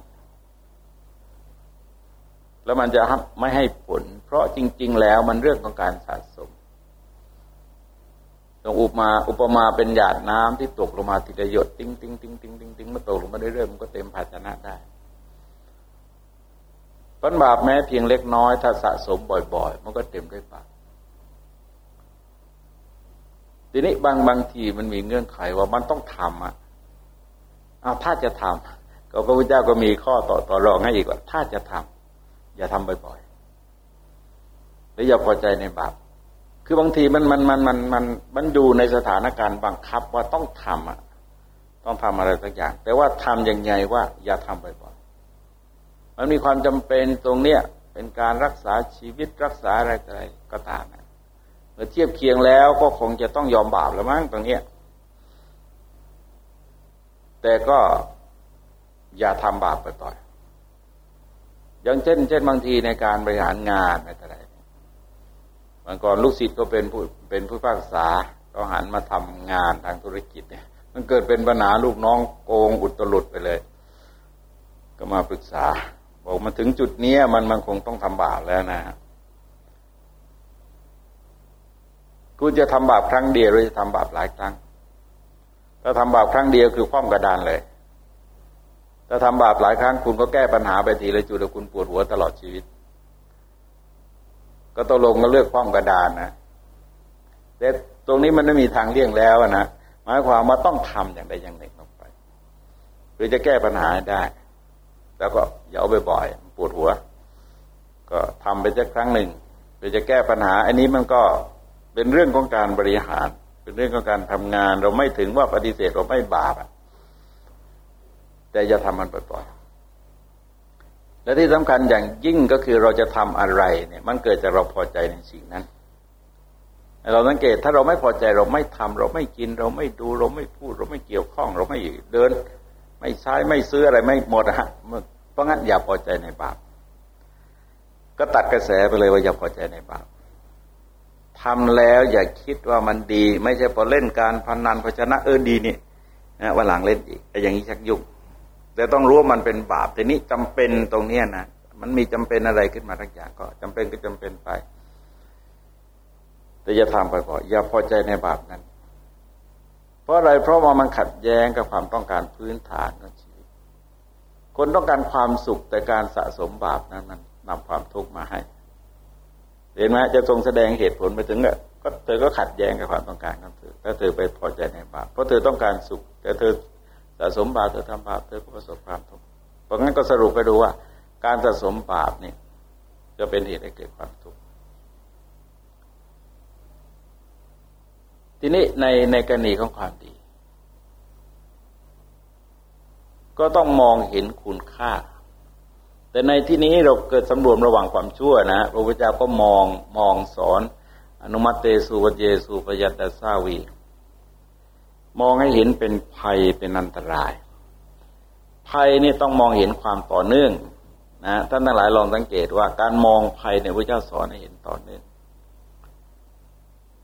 แล้วมันจะไม่ให้ผล เพราะจริง ๆ แล้วมันเรื่องของการสะสมตรงอุปมาอุปมาเป็นหยาดน้ำที่ตกลงมาทีละหยดติ้งติ้งติ้งติ้งติ้งติ้งมาตกลงมาเรื่อยๆมันก็เต็มภาชนะได้ผลบาปแม้เพียงเล็กน้อย ถ้าสะสมบ่อย ๆ มันก็เต็มด้วยบาป ทีนี้บางบางทีมันมีเงื่อนไขว่ามันต้องทำอะเอาถ้าจะทำก็พระพุทธเจ้าก็มีข้อต่อต่อรองให้อีกว่า ถ้าจะทำอย่าทำบ่อยๆหรืออย่าพอใจในบาปคือบางทีมันมันมันมันมันมันดูในสถานการณ์บังคับว่าต้องทำอะ ต้องทำอะไรสักอย่าง แต่ว่าทํำยังไงว่า อย่าทำบ่อยๆมันมีความจำเป็นตรงเนี้ยเป็นการรักษาชีวิตรักษาอะไรอะไรก็ตามนะ เมื่อเทียบเคียงแล้วก็คงจะต้องยอมบาปแล้วมั้งตรงนี้แต่ก็อย่าทำบาปไปต่อยอย่างเช่น เช่นบางทีในการบริหารงานอะไรบางก่อนลูกศิษย์ก็เป็นผู้เป็นผู้พักษาก็หันมาทำงานทางธุรกิจเนี่ย มันเกิดเป็นปัญหาลูกน้องโกงอุตรุดไปเลย ก็มาปรึกษา บอกมาถึงจุดนี้มันมันคงต้องทำบาปแล้วนะ คุณจะทำบาปครั้งเดียวหรือจะทำบาปหลายครั้ง ถ้าทำบาปครั้งเดียวคือคว่ำกระดานเลย ถ้าทำบาปหลายครั้ง คุณก็แก้ปัญหาไปทีละจุดแล้วคุณปวดหัวตลอดชีวิต ก็ตกลงก็เลือกคว่ำกระดานนะแต่ตรงนี้มันไม่มีทางเลี่ยงแล้วนะหมายความว่าต้องทำอย่างใดอย่างหนึ่งลงไปหรือจะแก้ปัญหาได้ แล้วก็อย่าเอาบ่อยๆปวดหัว ก็ทำไปสักครั้งหนึ่งหรือจะแก้ปัญหา อันนี้มันก็ เป็นเรื่องของการบริหาร เป็นเรื่องของการทำงาน เราไม่ถึงว่าปฏิเสธเราไม่บาปแต่อย่าทำมันบ่อยๆและที่สำคัญอย่างยิ่งก็คือเราจะทำอะไรเนี่ย มันเกิดจากเราพอใจในสิ่งนั้นเราสังเกตถ้าเราไม่พอใจเราไม่ทำเราไม่กิน เราไม่ดูเราไม่พูด เราไม่เกี่ยวข้อง เราไม่เดิน ไม่ใช้ไม่ซื้ออะไรไม่หมดฮะเพราะงั้นอย่าพอใจในบาปก็ตัดกระแสไปเลยว่าอย่าพอใจในบาป ทำแล้วอย่าคิดว่ามันดี ไม่ใช่พอเล่นการพนันพชนะเออดีนี่นะวันหลังเล่นอีกอย่างนี้ชักยุ่งแต่ต้องรู้ว่ามันเป็นบาปแต่นี้จำเป็นตรงเนี้ยนะมันมีจำเป็นอะไรขึ้นมาทั้งอย่างก็จำเป็นก็จำเป็นไป แต่อย่าทำไปก่อนอย่าพอใจในบาปนั้น เพราะอะไรเพราะว่ามันขัดแย้งกับความต้องการพื้นฐานของชีวิต คนต้องการความสุขแต่การสะสมบาปนั้นมันนำความทุกข์มาให้ เห็นไหมจะทรงแสดงเหตุผลไปถึงก็เธอก็ขัดแย้งกับความต้องการของเธอถ้าเธอไปพอใจในบาปเพราะเธอต้องการสุข แต่เธอสะสมบาปเธอทำบาปเธอก็ประสบความทุกข์เพราะงั้นก็สรุปไปดูว่า การสะสมบาปเนี่ยจะเป็นเหตุให้เกิดความทุกข์ทีนี้ในในกรณีของความดี ก็ต้องมองเห็นคุณค่า แต่ในที่นี้เราเกิดสำรวมระหว่างความชั่วนะพระพุทธเจ้าก็มองมองสอน อนุมัติเตสุวเยสุปยัตตสาวี มองให้เห็นเป็นภัยเป็นอันตราย ภัยนี่ต้องมองเห็นความต่อเนื่องนะท่านทั้งหลายลองสังเกตว่าการมองภัยในพระเจ้าสอนให้เห็นต่อเนื่อง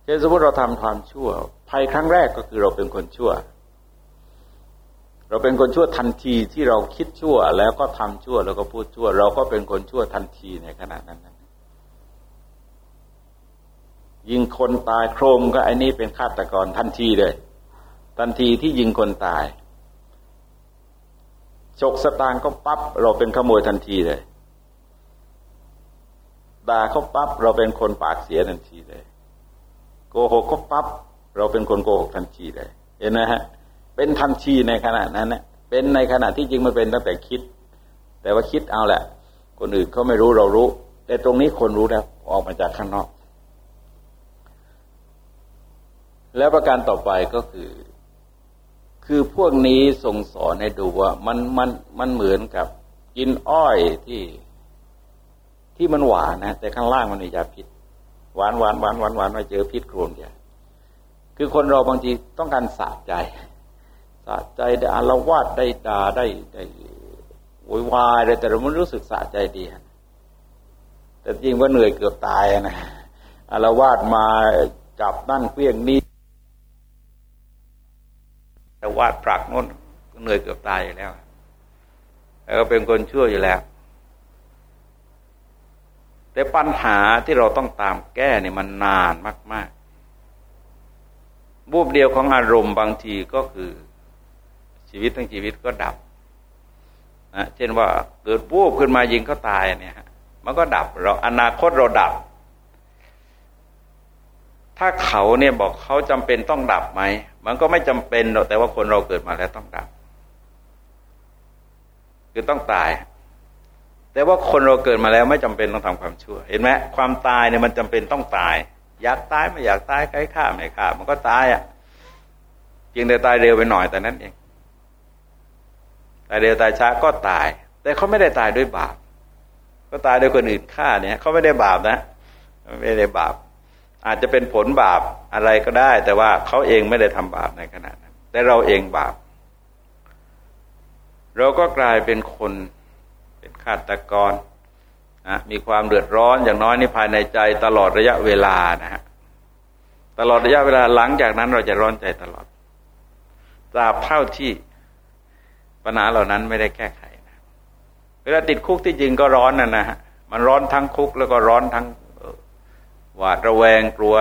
เช่นสมมติเราทำความชั่ว ภัยครั้งแรกก็คือเราเป็นคนชั่ว เราเป็นคนชั่วทันทีที่เราคิดชั่ว แล้วก็ทำชั่วแล้วก็พูดชั่ว เราก็เป็นคนชั่วทันทีในขณะนั้นยิงคนตายโครมก็ไอ้นี้เป็นฆาตกรทันทีเลย ทันทีที่ยิงคนตายฉกสตางค์ก็ปั๊บเราเป็นขโมยทันทีเลยด่าเขาปั๊บเราเป็นคนปากเสียทันทีเลย โกหกก็ปั๊บเราเป็นคนโกหกทันทีเลย เห็นไหมฮะ เป็นทันทีในขณะนั้นนะเป็นในขณะที่จริงมันเป็นตั้งแต่คิด แต่ว่าคิดเอาแหละ คนอื่นเขาไม่รู้เรารู้ แต่ตรงนี้คนรู้แล้วออกมาจากข้างนอก แล้วประการต่อไปก็คือ คือพวกนี้ส่งสอนให้ดูว่ามันมันมันเหมือนกับกินอ้อยที่ที่มันหวานนะแต่ข้างล่างมันมียาพิษ หวานหวานหวานหวานหวานมาเจอพิษโครนใหญ่คือคนเราบางทีต้องการสะใจ สะใจได้อารวาดได้ด่าได้ได้โวยวายได้แต่เรามันรู้สึกสะใจดีแต่จริงว่าเหนื่อยเกือบตายนะอารวาดมาจับนั่นเพี้ยงนี้แต่วาดปรักน้นเหนื่อยเกือบตายอยู่แล้วแล้วก็เป็นคนชั่วอยู่แล้ว แต่ปัญหาที่เราต้องตามแก้เนี่ยมันนานมาก ๆ บูบเดียวของอารมณ์บางทีก็คือ ชีวิตทั้งชีวิตก็ดับนะเช่นว่าเกิดบูบขึ้นมายิงเขาตายเนี่ยมันก็ดับเราอนาคตเราดับ ถ้าเขาเนี่ยบอกเขาจำเป็นต้องดับไหมมันก็ไม่จำเป็นหรอกแต่ว่าคนเราเกิดมาแล้วต้องดับ คือต้องตาย แต่ว่าคนเราเกิดมาแล้วไม่จำเป็นต้องทำความชั่ว เห็นไหมความตายเนี่ยมันจำเป็นต้องตาย อยากตายไม่อยากตายใครฆ่าไม่ฆ่ามันก็ตายอะเพียงแต่ตายเร็วไปหน่อยแต่นั้นเอง ตายเร็วตายช้าก็ตาย แต่เขาไม่ได้ตายด้วยบาป ก็ตายด้วยคนอื่นฆ่าเนี่ยเขาไม่ได้บาปนะ ไม่ได้บาป อาจจะเป็นผลบาปอะไรก็ได้ แต่ว่าเขาเองไม่ได้ทำบาปในขณะนั้น แต่เราเองบาป เราก็กลายเป็นคนเป็นฆาตกรนะมีความเดือดร้อนอย่างน้อยนี่ภายในใจตลอดระยะเวลานะฮะตลอดระยะเวลาหลังจากนั้นเราจะร้อนใจตลอดตราบเท่าที่ ปัญหาเหล่านั้นไม่ได้แก้ไขนะเวลาติดคุกที่จริงก็ร้อนนะนะฮะมันร้อนทั้งคุกแล้วก็ร้อนทั้งหวาดระแวงกลัว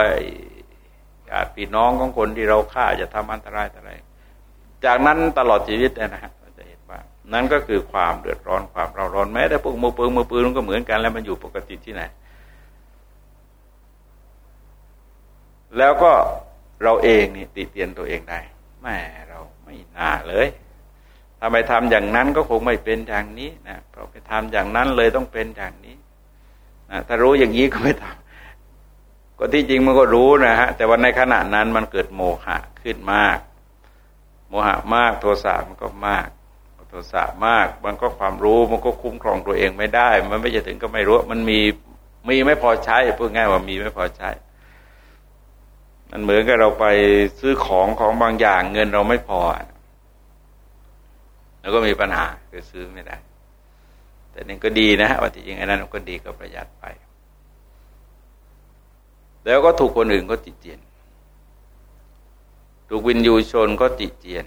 ญาติพี่น้องของคนที่เราฆ่าจะทำอันตรายอะไร จากนั้นตลอดชีวิตนะฮะจะเห็นว่า นั่นก็คือความเดือดร้อนความเราร้อนแม้แต่พวกมือปืนมือปืนมันก็เหมือนกันแล้วมันอยู่ปกติที่ไหน แล้วก็เราเองนี่ติเตียนตัวเองได้แม่เราไม่น่าเลย ทำไมทำอย่างนั้นก็คงไม่เป็นอย่างนี้นะเพราะไปทำอย่างนั้นเลยต้องเป็นอย่างนี้นะถ้ารู้อย่างนี้ก็ไม่ทำก็ที่จริงมันก็รู้นะฮะ แต่ว่าในขณะนั้นมันเกิดโมหะขึ้นมาก โมหะมาก โทสะมันก็มากโทสะมาก มันก็ความรู้มันก็คุ้มครองตัวเองไม่ได้ มันไม่จะถึงก็ไม่รู้ มันมีมีไม่พอใช้พูดง่ายว่ามีไม่พอใช้ มันเหมือนกับเราไปซื้อของของบางอย่าง เงินเราไม่พอ แล้วก็มีปัญหาคือซื้อไม่ได้ แต่นี่ก็ดีนะว่าจริงๆอันนั้นก็ดีก็ประหยัดไป แล้วก็ถูกคนอื่นก็ติเตียน ถูกวินยูชนก็ติเตียน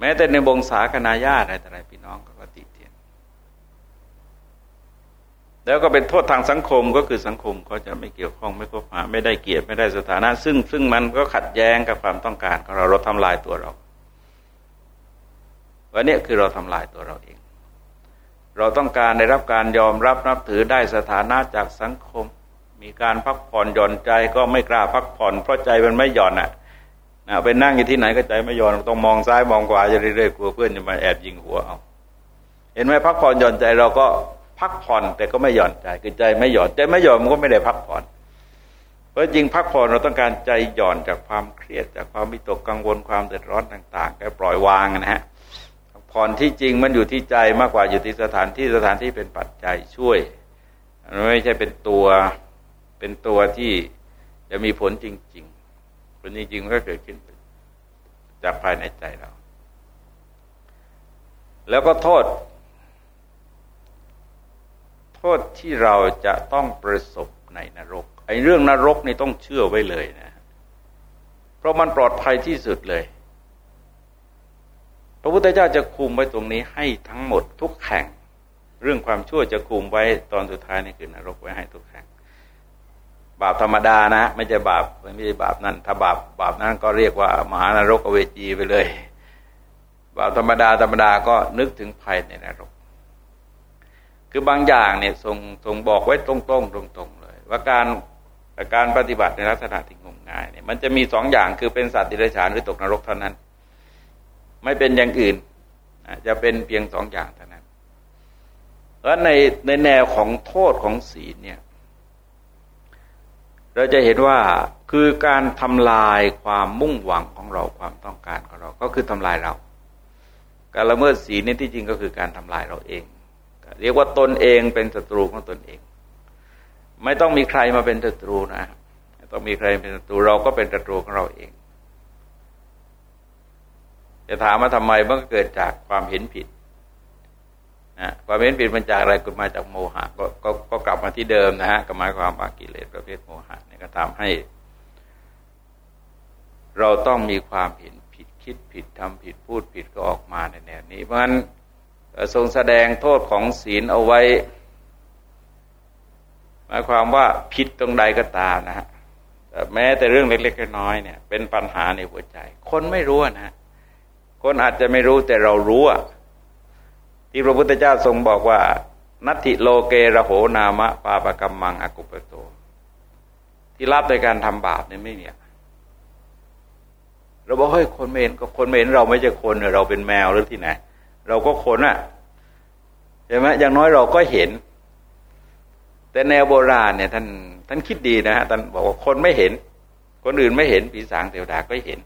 แม้แต่ในวงศาคณาญาติอะไรแต่อะไรพี่น้องก็ติเตียน แล้วก็เป็นโทษทางสังคมก็คือสังคมก็จะไม่เกี่ยวข้องไม่คบหาไม่ได้เกียรติไม่ได้สถานะ ซึ่งซึ่งมันก็ขัดแย้งกับความต้องการของเราเราทำลายตัวเรา วันนี้คือเราทำลายตัวเราเอง เราต้องการได้รับการยอมรับนับถือได้สถานะจากสังคม มีการพักผ่อนหย่อนใจก็ไม่กล้าพักผ่อนเพราะใจมันไม่หย่อนอะนะไปนั่งอยู่ที่ไหนก็ใจไม่หย่อนต้องมองซ้ายมองขวาจะเรื่อยๆกลัวเพื่อนจะมาแอบยิงหัวเอาเห็นไหมพักผ่อนหย่อนใจเราก็พักผ่อนแต่ก็ไม่หย่อนใจคือใจไม่หย่อนใจไม่หย่อนมันก็ไม่ได้พักผ่อนเพราะจริงพักผ่อนเราต้องการใจหย่อนจากความเครียดจากความมิตกกังวลความเดือดร้อนต่างๆแกปล่อยวางนะฮะ ผ่อนที่จริงมันอยู่ที่ใจมากกว่าอยู่ที่สถานที่สถานที่เป็นปัจจัยช่วยมันไม่ใช่เป็นตัวเป็นตัวที่จะมีผลจริงๆผลจริงๆมันก็เกิดขึ้นจากภายในใจเรา แล้วก็โทษ โทษที่เราจะต้องประสบในนรกไอ้เรื่องนรกนี่ต้องเชื่อไว้เลยนะ เพราะมันปลอดภัยที่สุดเลย พระพุทธเจ้าจะคุมไว้ตรงนี้ให้ทั้งหมดทุกแห่ง เรื่องความชั่วจะคุมไว้ตอนสุดท้ายนี่คือนรกไว้ให้ทุกแห่ง บาปธรรมดานะ ไม่ใช่บาปไม่ใช่บาปนั้นถ้าบาปบาปนั้นก็เรียกว่ามหานรกเวจีไปเลย บาปธรรมดาธรรมดาก็นึกถึงภัยในนรก คือบางอย่างเนี่ยทรงทรงบอกไว้ตรงๆตรงๆเลย ว่าการการปฏิบัติในลักษณะที่งมงายเนี่ยมันจะมีสองอย่างคือเป็นสัตว์ดิเรกชันหรือตกนรกเท่านั้น ไม่เป็นอย่างอื่น จะเป็นเพียงสองอย่างเท่านั้นแล้วในในแนวของโทษของศีลเนี่ย เราจะเห็นว่าคือการทำลายความมุ่งหวังของเราความต้องการของเรา ก็คือทำลายเรา การละเมิดศีลนี่ที่จริงก็คือการทำลายเราเอง เรียกว่าตนเองเป็นศัตรูของตนเอง ไม่ต้องมีใครมาเป็นศัตรูนะ ไม่ต้องมีใครเป็นศัตรูเราก็เป็นศัตรูของเราเอง จะถามว่าทำไมมันก็เกิดจากความเห็นผิดนะความเห็นผิดมันจากอะไรก็มาจากโมหะกก็ก็กลับมาที่เดิมนะฮะก็หมายความว่ากิเลสประเภทโมหะเนี่ยก็ทำให้ เราต้องมีความเห็นผิดคิดผิดทำผิดพูดผิดก็ออกมาในแนวนี้เพราะฉะนั้นทรงแสดงโทษของศีลเอาไว้ หมายความว่าผิดตรงใดก็ตามนะฮะแม้แต่เรื่องเล็กๆน้อยๆเนี่ย เป็นปัญหาในหัวใจ คนไม่รู้นะ คนอาจจะไม่รู้แต่เรารู้อะที่พระพุทธเจ้าทรงบอกว่า นัตถิโลเกระโหนามะปาปกรรมังอกุปโต ที่รับโดยการทำบาปเนี่ยไม่มีเราบอกเฮ้ยคนเมนก็คนเมนเราไม่ใช่คนเราเป็นแมวหรือที่ไหน เราก็คนอะใช่ไหมอย่างน้อยเราก็เห็น แต่แนวโบราณเนี่ยท่านท่านคิดดีนะฮะท่านบอกว่าคนไม่เห็น คนอื่นไม่เห็นปีศาจเทวดาก็เห็น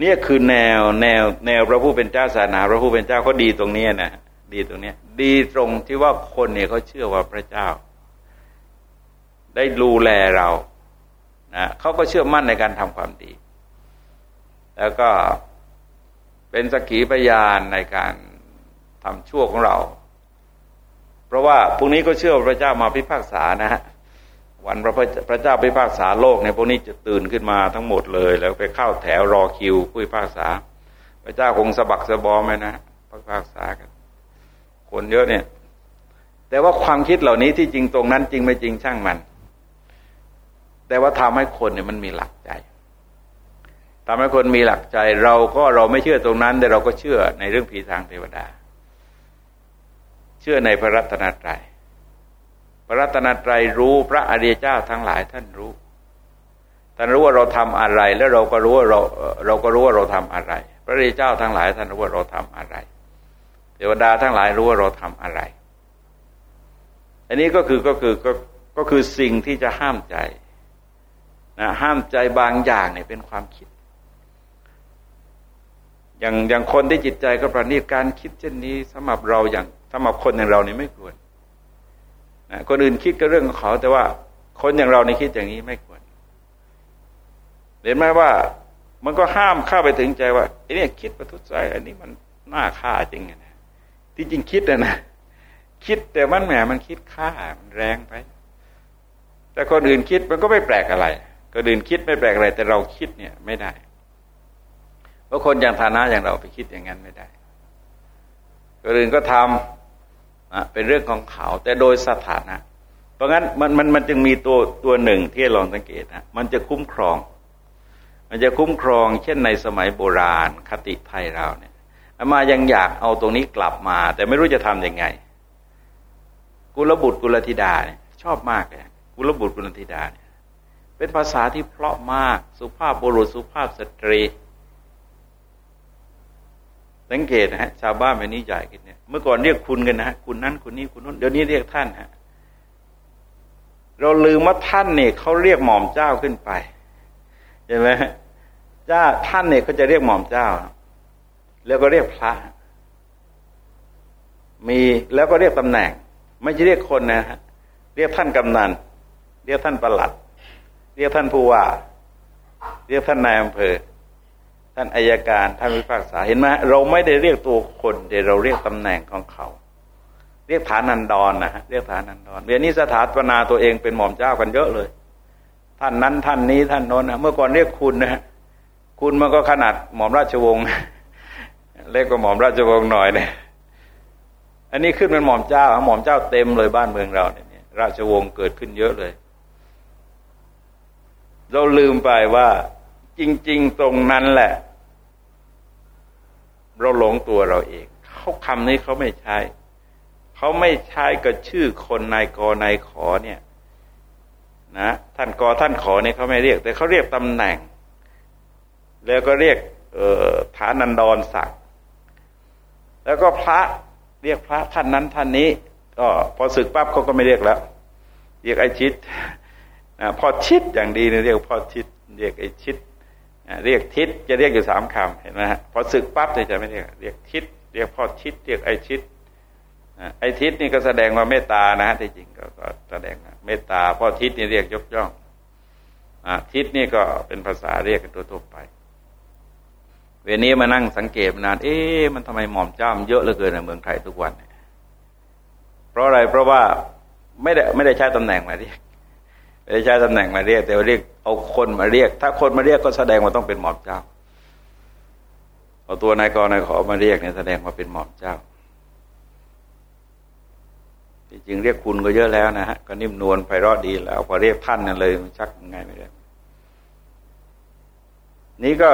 เนี่ยคือแนวแนวแนวพระผู้เป็นเจ้าศาสนาพระผู้เป็นเจ้าก็ดีตรงนี้นะดีตรงนี้ดีตรงที่ว่าคนเนี่ยเขาเชื่อว่าพระเจ้า ได้ดูแลเรานะเขาก็เชื่อมั่นในการทำความดี แล้วก็เป็นสกีพยานในการทำชั่วของเรา เพราะว่าพรุ่งนี้ก็เชื่อพระเจ้ามาพิพากษานะฮะ วันพระพระเจ้าพิพากษาโลกในพวกนี้จะตื่นขึ้นมาทั้งหมดเลย แล้วไปเข้าแถวรอคิวผู้พิพากษา พระเจ้าคงสะบักสะบอมไหมนะพิพากษากัน คนเยอะเนี่ย แต่ว่าความคิดเหล่านี้ที่จริงตรงนั้นจริงไม่จริงช่างมัน แต่ว่าทำให้คนเนี่ยมันมีหลักใจทำให้คนมีหลักใจ เราก็เราไม่เชื่อตรงนั้น แต่เราก็เชื่อในเรื่องผีทางเทวดา เชื่อในพระรัตนตรัย ระรัตนตรัยรู้พระอริยเจ้าทั้งหลายท่านรู้ ท่านรู้ว่าเราทำอะไร แล้วเราก็รู้ว่าเราเราก็รู้ว่าเราทำอะไร พระอริยเจ้าทั้งหลายท่านรู้ว่าเราทำอะไร เทวดาทั้งหลายรู้ว่าเราทำอะไร อันนี้ก็คือก็คือก็ก็คือสิ่งที่จะห้ามใจนะห้ามใจบางอย่างเนี่ยเป็นความคิด อย่างอย่างคนที่จิตใจก็ประณีตการคิดเช่นนี้สำหรับเราอย่างสำหรับคนอย่างเราเนี่ยไม่ควร คนอื่นคิดก็เรื่องของเขา แต่ว่าคนอย่างเราในคิดอย่างนี้ไม่ควร เห็นไหมว่า มันก็ห้ามเข้าไปถึงใจว่าไอ้นี่คิดประทุษร้ายอันนี้มันน่าฆ่าจริงนะที่จริงคิดนะนะคิดแต่มันแหมมันคิดฆ่ามันแรงไป แต่คนอื่นคิดมันก็ไม่แปลกอะไรคนอื่นคิดไม่แปลกอะไร แต่เราคิดเนี่ยไม่ได้เพราะคนอย่างฐานะอย่างเราไปคิดอย่างนั้นไม่ได้คนอื่นก็ท เป็นเรื่องของเขา แต่โดยสถานะ เพราะงั้นมันมันมันจึงมีตัวตัวหนึ่งที่ลองสังเกตนะมันจะคุ้มครอง มันจะคุ้มครอง เช่นในสมัยโบราณคติไทยเราเนี่ยมายังอยากเอาตรงนี้กลับมา แต่ไม่รู้จะทํำยังไง กุลบุตรกุลธิดาเนี่ยชอบมากเลยกุลบุตรกุลธิดาเนี่ยเป็นภาษาที่เพราะมากสุภาพบุรุษสุภาพสตรี สังเกตนะฮะชาวบ้านแบบนี้ใหญ่กันเนี่ยเมื่อก่อนเรียกคุณกันนะฮะคุณนั้นคุณนี้คุณนู้นเดี๋ยวนี้เรียกท่านฮะเราลืมว่าท่านเนี่ยเขาเรียกหม่อมเจ้าขึ้นไปใช่ไหมเจ้าท่านเนี่ยเขาจะเรียกหม่อมเจ้า แล้วก็เรียกพระ มีแล้วก็เรียกตำแหน่ง ไม่ใช่เรียกคนนะฮะเรียกท่านกำนันเรียกท่านประหลัด เรียกท่านผู้ว่า เรียกท่านนายอำเภอ ท่านอายการท่านวิพากษาเห็นไหมเราไม่ได้เรียกตัวคนแต่เราเรียกตำแหน่งของเขา เรียกฐานันดรนนะฮะเรียกฐานันดรเดี๋ยวนี้สถาปนาตัวเองเป็นหม่อมเจ้ากันเยอะเลย ท่านนั้นท่านนี้ท่านโน้นนะเมื่อก่อนเรียกคุณนะฮะคุณมันก็ขนาดหม่อมราชวงศ์เล็กกว่าหม่อมราชวงศ์หน่อยเนี่ยอันนี้ขึ้นเป็นหม่อมเจ้าหม่อมเจ้าเต็มเลยบ้านเมืองเราเนี่ยราชวงศ์เกิดขึ้นเยอะเลย เราลืมไปว่า จริง ๆ ตรงนั้นแหละ เราหลงตัวเราเองเขาคำนี้เขาไม่ใช้เขาไม่ใช้กับชื่อคนนายกนายขอเนี่ย นะท่านกอท่านขอเนี่ยเขาไม่เรียก แต่เขาเรียกตำแหน่ง แล้วก็เรียกฐานันดรศักดิ์แล้วก็พระเรียกพระท่านนั้นท่านนี้ก็พอศึกปั๊บเขาก็ไม่เรียกแล้ว เรียกไอชิดพอชิดอย่างดีเนี่ยเรียกพอชิดเรียกไอชิด เรียกทิศจะเรียกอยู่สามคำเห็นไหมฮะพอศึกปั๊บจะไม่เรียกเรียกทิศเรียกพ่อชิดเรียกไอ้ชิดไอทิศนี่ก็แสดงว่าเมตตานะฮะที่จริงก็แสดงเมตตาพ่อทิศนี่เรียกยกย่องทิศนี่ก็เป็นภาษาเรียกกันตัวทั่วไป เวลนี้มานั่งสังเกตนาน เอ๊ะมันทำไมหม่อมจ้ามเยอะเหลือเกินในเมืองไทยทุกวันเพราะอะไรเพราะว่าไม่ได้ไม่ได้ใช้ตำแหน่งมาเรียกไม่ได้ใช้ตำแหน่งมาเรียกแต่ว่าเรียก เอาคนมาเรียก ถ้าคนมาเรียกก็แสดงว่าต้องเป็นหมอมเจ้าเอาตัวนายกนายขอมาเรียกเนี่ยแสดงว่าเป็นหมอมเจ้าจริงเรียกคุณก็เยอะแล้วนะฮะก็นิ่มนวลไพเราะดีแล้ว พอเรียกท่านนั่นเลยชักไงไม่ได้นี่ก็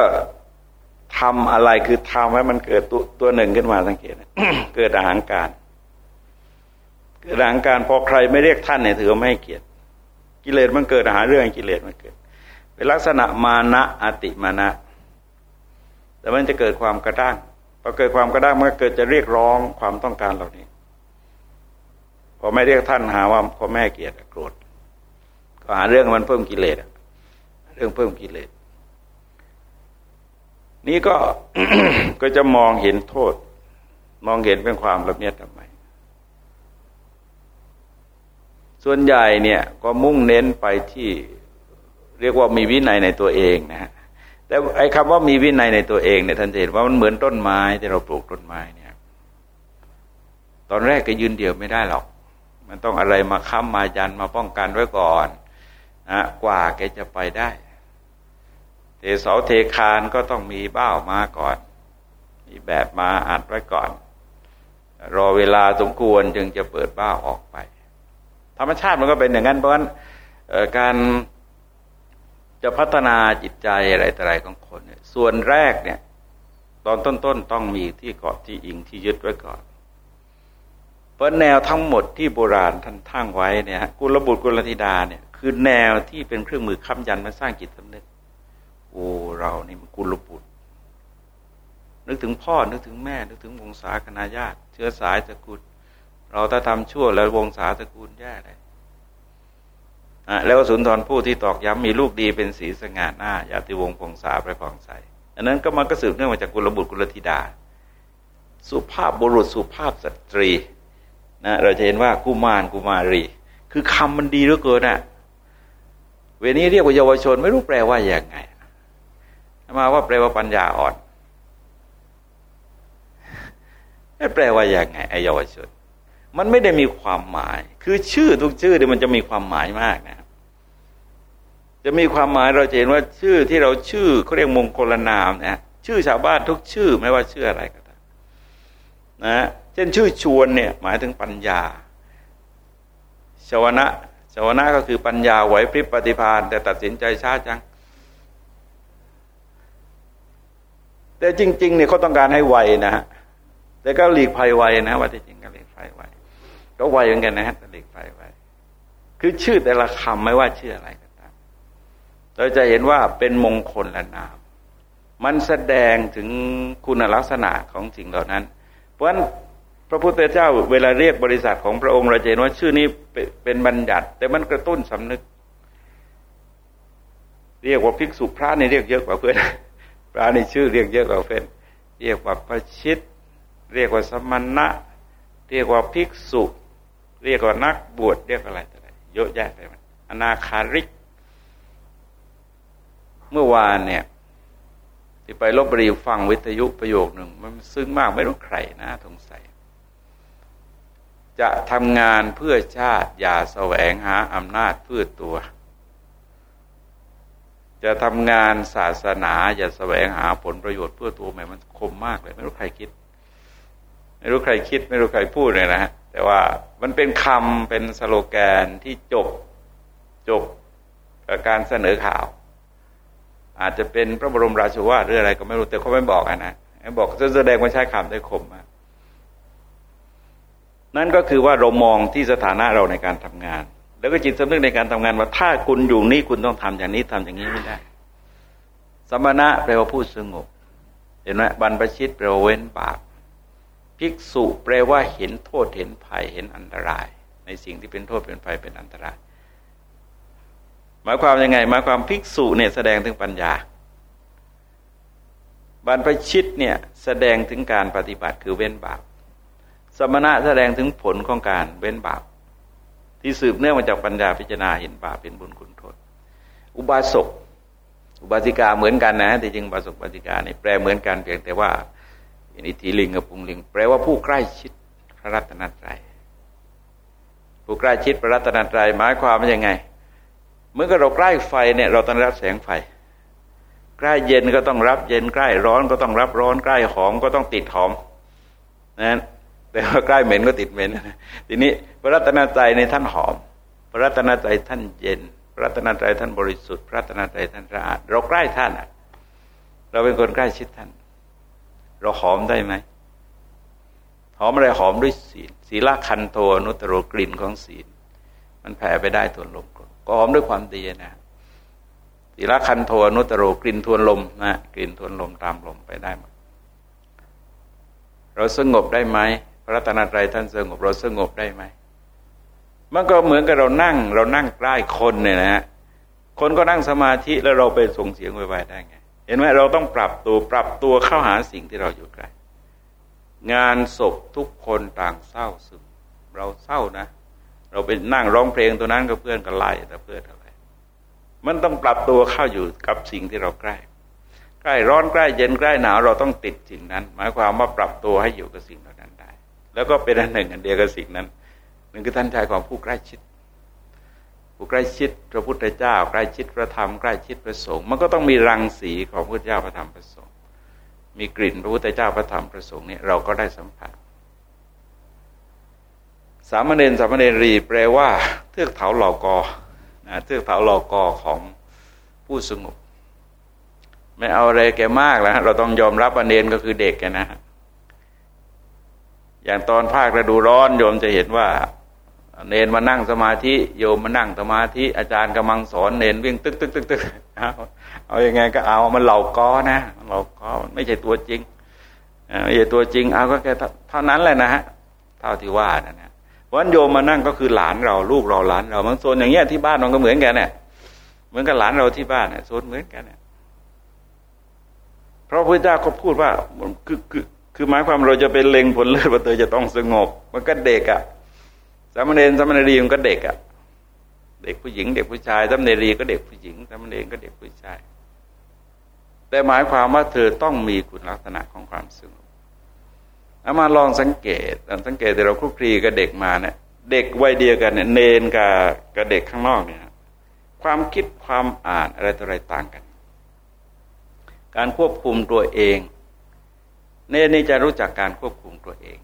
ทำอะไรคือทำให้มันเกิดตัวตัวหนึ่งขึ้นมาสังเกตเกิดอาหารการหลังการพอใครไม่เรียกท่านเนี่ยถือว่าไม่ให้เกียรติกิเลสมันเกิดอหาเรื่องกิเลสมันเกิด เป็นลักษณะมานะอติมานะ แต่มันจะเกิดความกระด้างพอเกิดความกระด้างมันก็เกิดจะเรียกร้องความต้องการเหล่านี้พอไม่เรียกท่านหาว่าพ่อแม่เกลียรติโกรธก็หาเรื่องมันเพิ่มกิเลสเรื่องเพิ่มกิเลสนี้ก็ก็จะมองเห็นโทษ มองเห็นเป็นความละเมียดทำไมส่วนใหญ่เนี่ยก็มุ่งเน้นไปที่ เรียกว่ามีวินัยในตัวเองนะฮะแต่ไอ้คำว่ามีวินัยในตัวเองเนี่ยท่านเห็นว่ามันเหมือนต้นไม้ที่เราปลูกต้นไม้เนี่ย ตอนแรกก็ยืนเดี่ยวไม่ได้หรอก มันต้องอะไรมาค้ำมายันมาป้องกันไว้ก่อนนะกว่าแกจะไปได้เทเสาเทคานก็ต้องมีเบ้ามาก่อน มีแบบมาอัดไว้ก่อน รอเวลาสมควรจึงจะเปิดเบ้าออกไป ธรรมชาติมันก็เป็นอย่างนั้นเพราะฉะนั้นการ จะพัฒนาจิตใจอะไรแต่ออะไรของคนเนี่ยส่วนแรกเนี่ย ตอนต้นๆตต้องมีที่เกาะที่อิงที่ยึดไว้ก่อน เพราะแนวทั้งหมดที่โบราณท่านทั้งไว้เนี่ยกุลบุตรกุลธิดาเนี่ย คือแนวที่เป็นเครื่องมือค้ำยันมาสร้างจิตสำนึกโอ้เรานี่มันกุลบุตรนึกถึงพ่อนึกถึงแม่ นึกถึงวงศาคณาญาติ เชื้อสายตระกูลเราถ้าทำชั่วแล้ววงศาตระกูลแย่เลย แล้วสุนทรผู้ที่ตอกย้ำมีลูกดีเป็นสีสง่าหน้าญาติวงศ์พงษาประกองใสอันนั้นก็มันก็สืบเนื่องมาจากกุลบุตรกุลธิดา สุภาพบุรุษสุภาพสตรีนะเราจะเห็นว่ากุมารกุมารี คือคำมันดีเหลือเกินอะเวนี้เรียกว่าเยาวชนไม่รู้แปลว่าอย่างไงมาว่าแปลว่าปัญญาอ่อนแปลว่าอย่างไงไอเยาวชน มันไม่ได้มีความหมาย คือชื่อทุกชื่อเนี่ยมันจะมีความหมายมากนะ จะมีความหมายเราจะเห็นว่าชื่อที่เราชื่อเขาเรียกมงคลนามนะชื่อชาวบ้านทุกชื่อไม่ว่าชื่ออะไรก็ตามนะเช่นชื่อชวนเนี่ย หมายถึงปัญญาชวนะชวนะก็คือปัญญาไหวพริบปฏิภาณแต่ตัดสินใจช้าจัง แต่จริง ๆ เนี่ยเขาต้องการให้ไวนะฮะแต่ก็หลีกภัยไวนะว่าที่จริงก็หลีกภัยไว ก็ไวเหมือนกันนะฮะเด็กไฟไวคือชื่อแต่ละคำไม่ว่าชื่ออะไรก็ตามเราจะเห็นว่าเป็นมงคลและนาม มันแสดงถึงคุณลักษณะของสิ่งเหล่านั้น เพราะฉะนั้นพระพุทธเจ้าเวลาเรียกบริษัทของพระองค์เราจะเห็นว่าชื่อนี้เป็นบัญญัติ แต่มันกระตุ้นสำนึก เรียกว่าภิกษุพระนี่เรียกเยอะกว่าเพื่อนพระนี่ชื่อเรียกเยอะกว่าเพื่อนเรียกว่าพระชิต เรียกว่าสมณะ เรียกว่าภิกษุ เรียกว่านักบวชเรียกอะไรต่ออะไรเยอะแยะไปหมันอนาคาริก เมื่อวานเนี่ย ที่ไปลบบุรีฟังวิทยุประโยคหนึ่ง มันซึ้งมากไม่รู้ใครนะสงสัย จะทำงานเพื่อชาติ อย่าแสวงหาอำนาจเพื่อตัว จะทำงานศาสนา อย่าแสวงหาผลประโยชน์เพื่อตัวแม่มันคมมากเลย ไม่รู้ใครคิด ไม่รู้ใครคิด ไม่รู้ใครพูดเลยนะฮะ แต่ว่ามันเป็นคำเป็นสโลแกนที่จบจบการเสนอข่าว อาจจะเป็นพระบรมราชวาทหรืออะไรก็ไม่รู้แต่เขาไม่บอกนะบอกแสดงว่าใช้คำได้คมมากนั่นก็คือว่าเรามองที่สถานะเราในการทำงาน แล้วก็จิตสำนึกในการทำงานว่าถ้าคุณอยู่นี่คุณต้องทำอย่างนี้ทำอย่างนี้ไม่ได้ สมณะแปลว่าผู้สงบ เห็นไหมบรรพชิตแปลว่าเว้นบาป ภิกษุแปลว่าเห็นโทษเห็นภัยเห็นอันตราย ในสิ่งที่เป็นโทษเป็นภัยเป็นอันตราย หมายความยังไงหมายความภิกษุเนี่ยแสดงถึงปัญญา บรรพชิตเนี่ยแสดงถึงการปฏิบัติคือเว้นบาปสมณะแสดงถึงผลของการเว้นบาปที่สืบเนื่องมาจากปัญญาพิจารณาเห็นบาปเป็นบุญคุณโทษ อุบาสกอุบาสิกาเหมือนกันนะแต่จริงอุบาสกอุบาสิกาเนี่ยแปลเหมือนกันเพียงแต่ว่า อิทีลิงกับปุงลิง แปลว่าผู้ใกล้ชิดพระรัตนตรัยผู้ใกล้ชิดพระรัตนตรัยหมายความว่ายังไง เมื่อเราใกล้ไฟเนี่ยเราต้องรับแสงไฟ ใกล้เย็นก็ต้องรับเย็นใกล้ร้อนก็ต้องรับร้อน ใกล้หอมก็ต้องติดหอมนั้นแต่ว่าใกล้เหม็นก็ติดเหม็นทีนี้พระรัตนตรัยในท่านหอม พระรัตนตรัยท่านเย็น พระรัตนตรัยท่านบริสุทธิ์ พระรัตนตรัยท่านสะอาดเราใกล้ท่านอะเราเป็นคนใกล้ชิดท่าน เราหอมได้ไหมหอมอะไรหอมด้วยศีลศีลคันโทนุตโรกลิ่นของศีล มันแผ่ไปได้ทวนลมก็หอมด้วยความดีนะศีลคันโทนุตโรกลิ่นทวนลมนะกลิ่นทวนลมตามลมไปได้หมดเราสงบได้ไหมพระรัตนตรัยท่านสงบเราสงบได้ไหมมันก็เหมือนกับเรานั่ง เรานั่งใกล้คนเนี่ยนะฮะคนก็นั่งสมาธิแล้วเราไปส่งเสียงไวๆได้ไง เห็นไหมเราต้องปรับตัวปรับตัวเข้าหาสิ่งที่เราอยู่ใกล้งานศพทุกคนต่างเศร้าซึมเราเศร้านะ เราไปนั่งร้องเพลงตัวนั้นกับเพื่อนก็ไล่แต่เพื่อนอะไร มันต้องปรับตัวเข้าอยู่กับสิ่งที่เราใกล้ ใกล้ร้อนใกล้เย็นใกล้หนาวเราต้องติดสิ่งนั้น หมายความว่าปรับตัวให้อยู่กับสิ่งเหล่านั้นได้ แล้วก็เป็นอันหนึ่งอันเดียวกับสิ่งนั้นหนึ่งคือท่านชายของผู้ใกล้ชิด ผู้ใกล้ชิดพระพุทธเจ้า ใกล้ชิดพระธรรมใกล้ชิดพระสงฆ์มันก็ต้องมีรังสีของพระพุทธเจ้าพระธรรมพระสงฆ์มีกลิ่นพระพุทธเจ้าพระธรรมพระสงฆ์เนี่ยเราก็ได้สัมผัส สามเณรสามเณรีแปลว่า เทือกเถาเหล่ากอนะเทือกเถาเหล่ากอของผู้สงบไม่เอาอะไรแกมากแล้วเราต้องยอมรับว่าเนนก็คือเด็กแกนะอย่างตอนภาคฤดูร้อนโยมจะเห็นว่า เนนมานั่งสมาธิโยมมานั่งสมาธิอาจารย์กำลังสอนเนนวิ่งตึกตึกตึกตึกเอาเอาอยัางไงก็เอามันเหล่าก้อนะเหล่าก้อไม่ใช่ตัวจริงไม่ใช่ตัวจริง เอาก็แค่เท่านั้นแหละนะฮะเท่าที่ว่านะนะวันโยมมานั่งก็คือหลานเราลูกเราหลานเรามันโซนอย่างเงี้ยที่บ้านมันก็เหมือนกันเนี่ยเหมือนกับหลานเราที่บ้านเนี่ยโซนเหมือนกันเนี่ยพระพุทธเจ้าก็พูดว่าคือคือคือหมายความเราจะเป็นเล็งผลเลิศว่าเธอจะต้องสงบ มันก็เด็กอะ่ะ สามเณรสามเณรีมันก็เด็กอะ่ะ เด็กผู้หญิง เด็กผู้ชายสามเณรีก็เด็กผู้หญิงสามเณรก็เด็กผู้ชาย แต่หมายความว่าเธอต้องมีคุณลักษณะของความสงบเอามาลองสังเกตสังเกตแต่เราคลุกคลีกับเด็กมาเนี่ยเด็กวัยเดียวกันเนี่ยเนนกับกับเด็กข้างนอกเนี่ยความคิดความอ่านอะไรต่ออะไรต่างกัน การควบคุมตัวเอง เนนี่จะรู้จักการควบคุมตัวเอง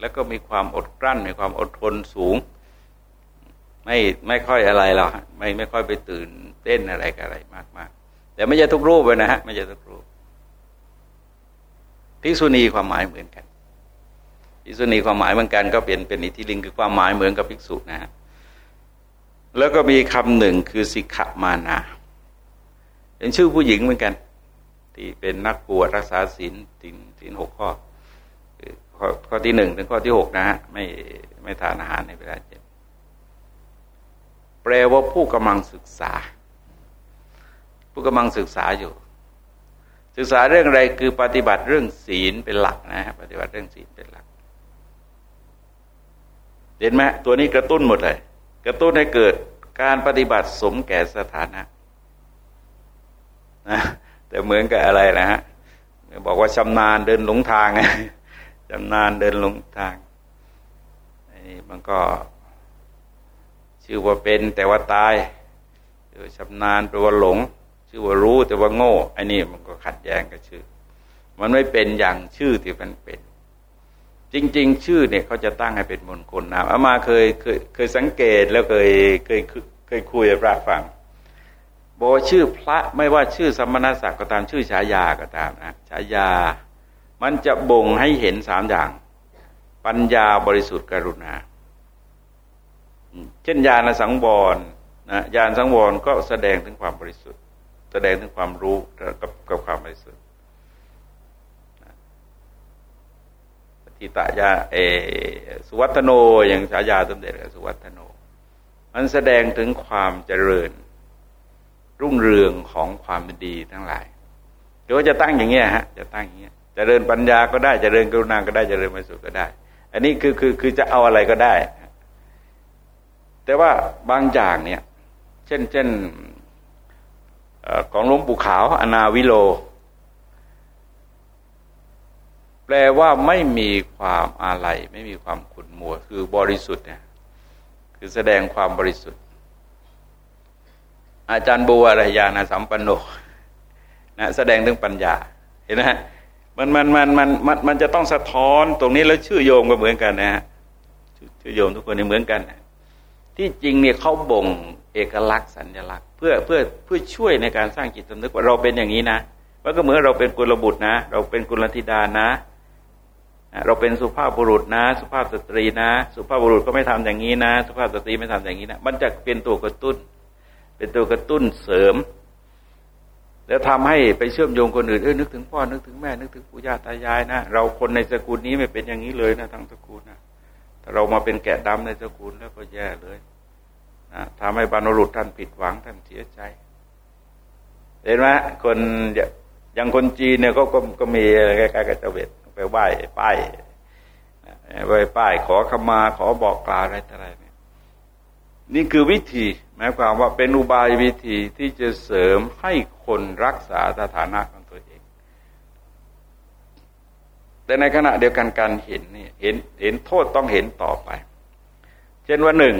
แล้วก็มีความอดกลั้น มีความอดทนสูง ไม่ไม่ค่อยอะไรหรอกไม่ไม่ค่อยไปตื่นเต้นอะไรกับอะไรมากมากแต่ไม่ใช่ทุกรูปเลยนะฮะไม่ใช่ทุกรูปภิกษุณีความหมายเหมือนกันภิกษุณีความหมายเหมือนกันก็เป็นเป็นอิทธิลิงคือความหมายเหมือนกับภิกษุนะฮะแล้วก็มีคำหนึ่งคือสิกขมานาเป็นชื่อผู้หญิงเหมือนกัน ที่เป็นนักบวชรักษาศีลศีลศีลหกข้อ ข้อข้อที่หนึ่งถึงข้อที่หกนะฮะไม่ไม่ทานอาหารในเวลาเจ็บแปลว่าผู้กำลังศึกษา ผู้กำลังศึกษาอยู่ ศึกษาเรื่องอะไรคือปฏิบัติเรื่องศีลเป็นหลักนะฮะปฏิบัติเรื่องศีลเป็นหลักเห็นไหมตัวนี้กระตุ้นหมดเลย กระตุ้นให้เกิดการปฏิบัติสมแก่สถานะนะแต่เหมือนกับอะไรนะฮะบอกว่าชำนาญเดินหลงทาง ชำนาญเดินลงทางนี่มันก็ ชื่อว่าเป็นแต่ว่าตายชื่อชำนาญแปลว่าหลง ชื่อว่ารู้แต่ว่าโง่ไอ้นี่มันก็ขัดแย้งกับชื่อ มันไม่เป็นอย่างชื่อที่มันเป็น จริง ๆ ชื่อเนี่ยเขาจะตั้งให้เป็นมงคลนามอามาเคยเคยเคยสังเกตแล้วเคยเคยเคยคุยกับพระฟังบอกชื่อพระไม่ว่าชื่อสมณศักดิ์ก็ตามชื่อฉายาก็ตามนะฉายา มันจะบ่งให้เห็นสามอย่าง ปัญญาบริสุทธิ์กรุณา เช่นญาณสังวรนะญาณสังวรก็แสดงถึงความบริสุทธิ์ แสดงถึงความรู้กับกับความบริสุทธิ์ทิตายาเอสุวัตโนอย่างฉายาสมเด็จสุวัตโน มันแสดงถึงความเจริญ รุ่งเรืองของความดีทั้งหลายหรือว่าจะตั้งอย่างเงี้ยฮะ จะตั้งอย่างเงี้ย จะเริญปัญญาก็ได้จะเริญกรุณาก็ได้จะเริญมสุก็ได้ อันนี้คือคือคือจะเอาอะไรก็ได้ แต่ว่าบางอย่างเนี่ย เช่นเช่นของหลวงปู่ขาวอนาวิโล แปลว่าไม่มีความอาลัยไม่มีความขุ่นมัว คือบริสุทธิ์เนี่ยคือแสดงความบริสุทธิ์ อาจารย์บัวรยานาสัมปันโนนะแสดงถึงปัญญาเห็นไหม มันมันมันมันมันมันจะต้องสะท้อนตรงนี้แล้วชื่อโยมก็เหมือนกันนะฮะชื่อโยมทุกคนนี่เหมือนกันที่จริงเนี่ยเขาบ่งเอกลักษณ์สัญลักษณ์ เพื่อเพื่อเพื่อช่วยในการสร้างจิตสำนึกว่าเราเป็นอย่างนี้นะมันก็เหมือนเราเป็นกุลบุตรนะ เราเป็นกุลธิดานะ เราเป็นสุภาพบุรุษนะ สุภาพสตรีนะ สุภาพบุรุษก็ไม่ทำอย่างนี้นะ สุภาพสตรีไม่ทำอย่างนี้นะ มันจะเป็นตัวกระตุ้น เป็นตัวกระตุ้นเสริม แล้วทำให้ไปเชื่อมโยงคนอื่นเออนึกถึงพ่อนึกถึงแม่นึกถึงปู่ย่าตายายนะเราคนในสกุลนี้ไม่เป็นอย่างนี้เลยนะทั้งสกุลนะถ้าเรามาเป็นแกะดำในสกุลแล้วก็แย่เลยนะทำให้บรรลุท่านผิดหวังท่านเสียใจเห็นไหมคนอย่างคนจีนเนี่ยก็ก็ก็มีใกล้ๆกับเจ้าเวทไปไหว้ป้ายไหว้ป้ายขอขมาขอบอกกล่าวอะไรต่ออะไรเนี่ยนี่คือวิธี หมายความว่าเป็นอุบายวิธีที่จะเสริมให้คนรักษาสถานะของตัวเอง แต่ในขณะเดียวกันการเห็นนี่เห็นเห็นโทษต้องเห็นต่อไป เช่นว่าหนึ่ง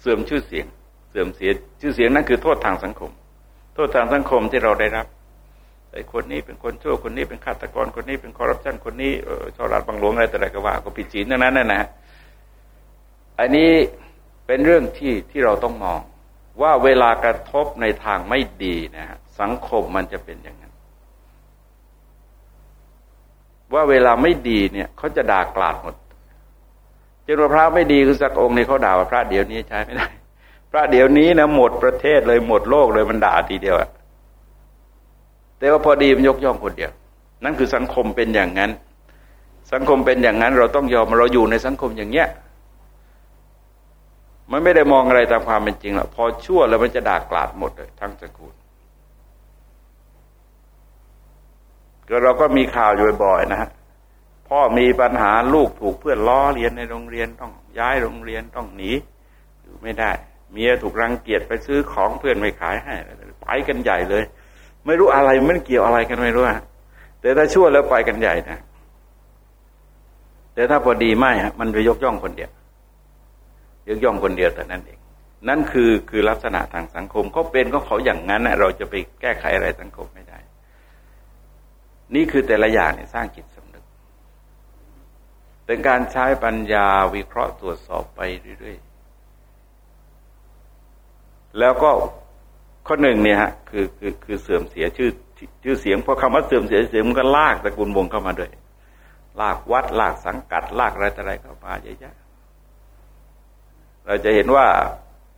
เสื่อมชื่อเสียง เสื่อมเสียชื่อเสียงนั่นคือโทษทางสังคม โทษทางสังคมที่เราได้รับไอ้คนนี้เป็นคนชั่วคนนี้เป็นฆาตกรคนนี้เป็นคอร์รัปชันคนนี้ช่อรัดบังหลวงอะไรแต่ไรก็ว่า ก็ผิดศีลทั้งนั้นนะนะอันนี้ เป็นเรื่องที่ที่เราต้องมอง ว่าเวลากระทบในทางไม่ดีนะฮะสังคมมันจะเป็นอย่างนั้น ว่าเวลาไม่ดีเนี่ยเขาจะด่ากลาดหมดจนว่าพระไม่ดีคือสักองค์ในเขาด่าว่าพระเดี๋ยวนี้ใช้ไม่ได้ พระเดี๋ยวนี้นะหมดประเทศเลยหมดโลกเลยมันด่าทีเดียวอะแต่ว่าพอดีมันยกย่องคนเดียว นั่นคือสังคมเป็นอย่างนั้น สังคมเป็นอย่างนั้นเราต้องยอมเราอยู่ในสังคมอย่างเนี้ย มันไม่ได้มองอะไรตามความเป็นจริงหรอกพอชั่วแล้วมันจะด่ากลาดหมดเลยทั้งสกุลก็เราก็มีข่าวอยู่บ่อยๆนะฮะพ่อมีปัญหาลูกถูกเพื่อนล้อเรียนในโรงเรียนต้องย้ายโรงเรียนต้องหนีอยู่ไม่ได้ เมียถูกรังเกียจไปซื้อของเพื่อนไม่ขายให้ไปกันใหญ่เลย ไม่รู้อะไรมันเกี่ยวอะไรกันไม่รู้ฮะแต่ถ้าชั่วแล้วไปกันใหญ่นะแต่ถ้าพอดีไม่ฮะมันไปยกย่องคนเดียว ยกย่องคนเดียวแต่นั้นเอง นั่นคือคือลักษณะทางสังคมเขาเป็นก็เขาอย่างนั้นเราจะไปแก้ไขอะไรสังคมไม่ได้ นี่คือแต่ละอย่างเนี่ยสร้างจิตสำนึก เป็นการใช้ปัญญาวิเคราะห์ตรวจสอบไปเรื่อยๆ แล้วก็ข้อหนึ่งเนี่ยฮะคือคือคือเสื่อมเสียชื่อชื่อเสียงพอคำว่าเสื่อมเสียเสียงมันก็ลากตระกูลวงเข้ามาด้วย ลากวัดลากสังกัด ลากอะไรต่ออะไรเข้ามาเยอะแยะ เราจะเห็นว่า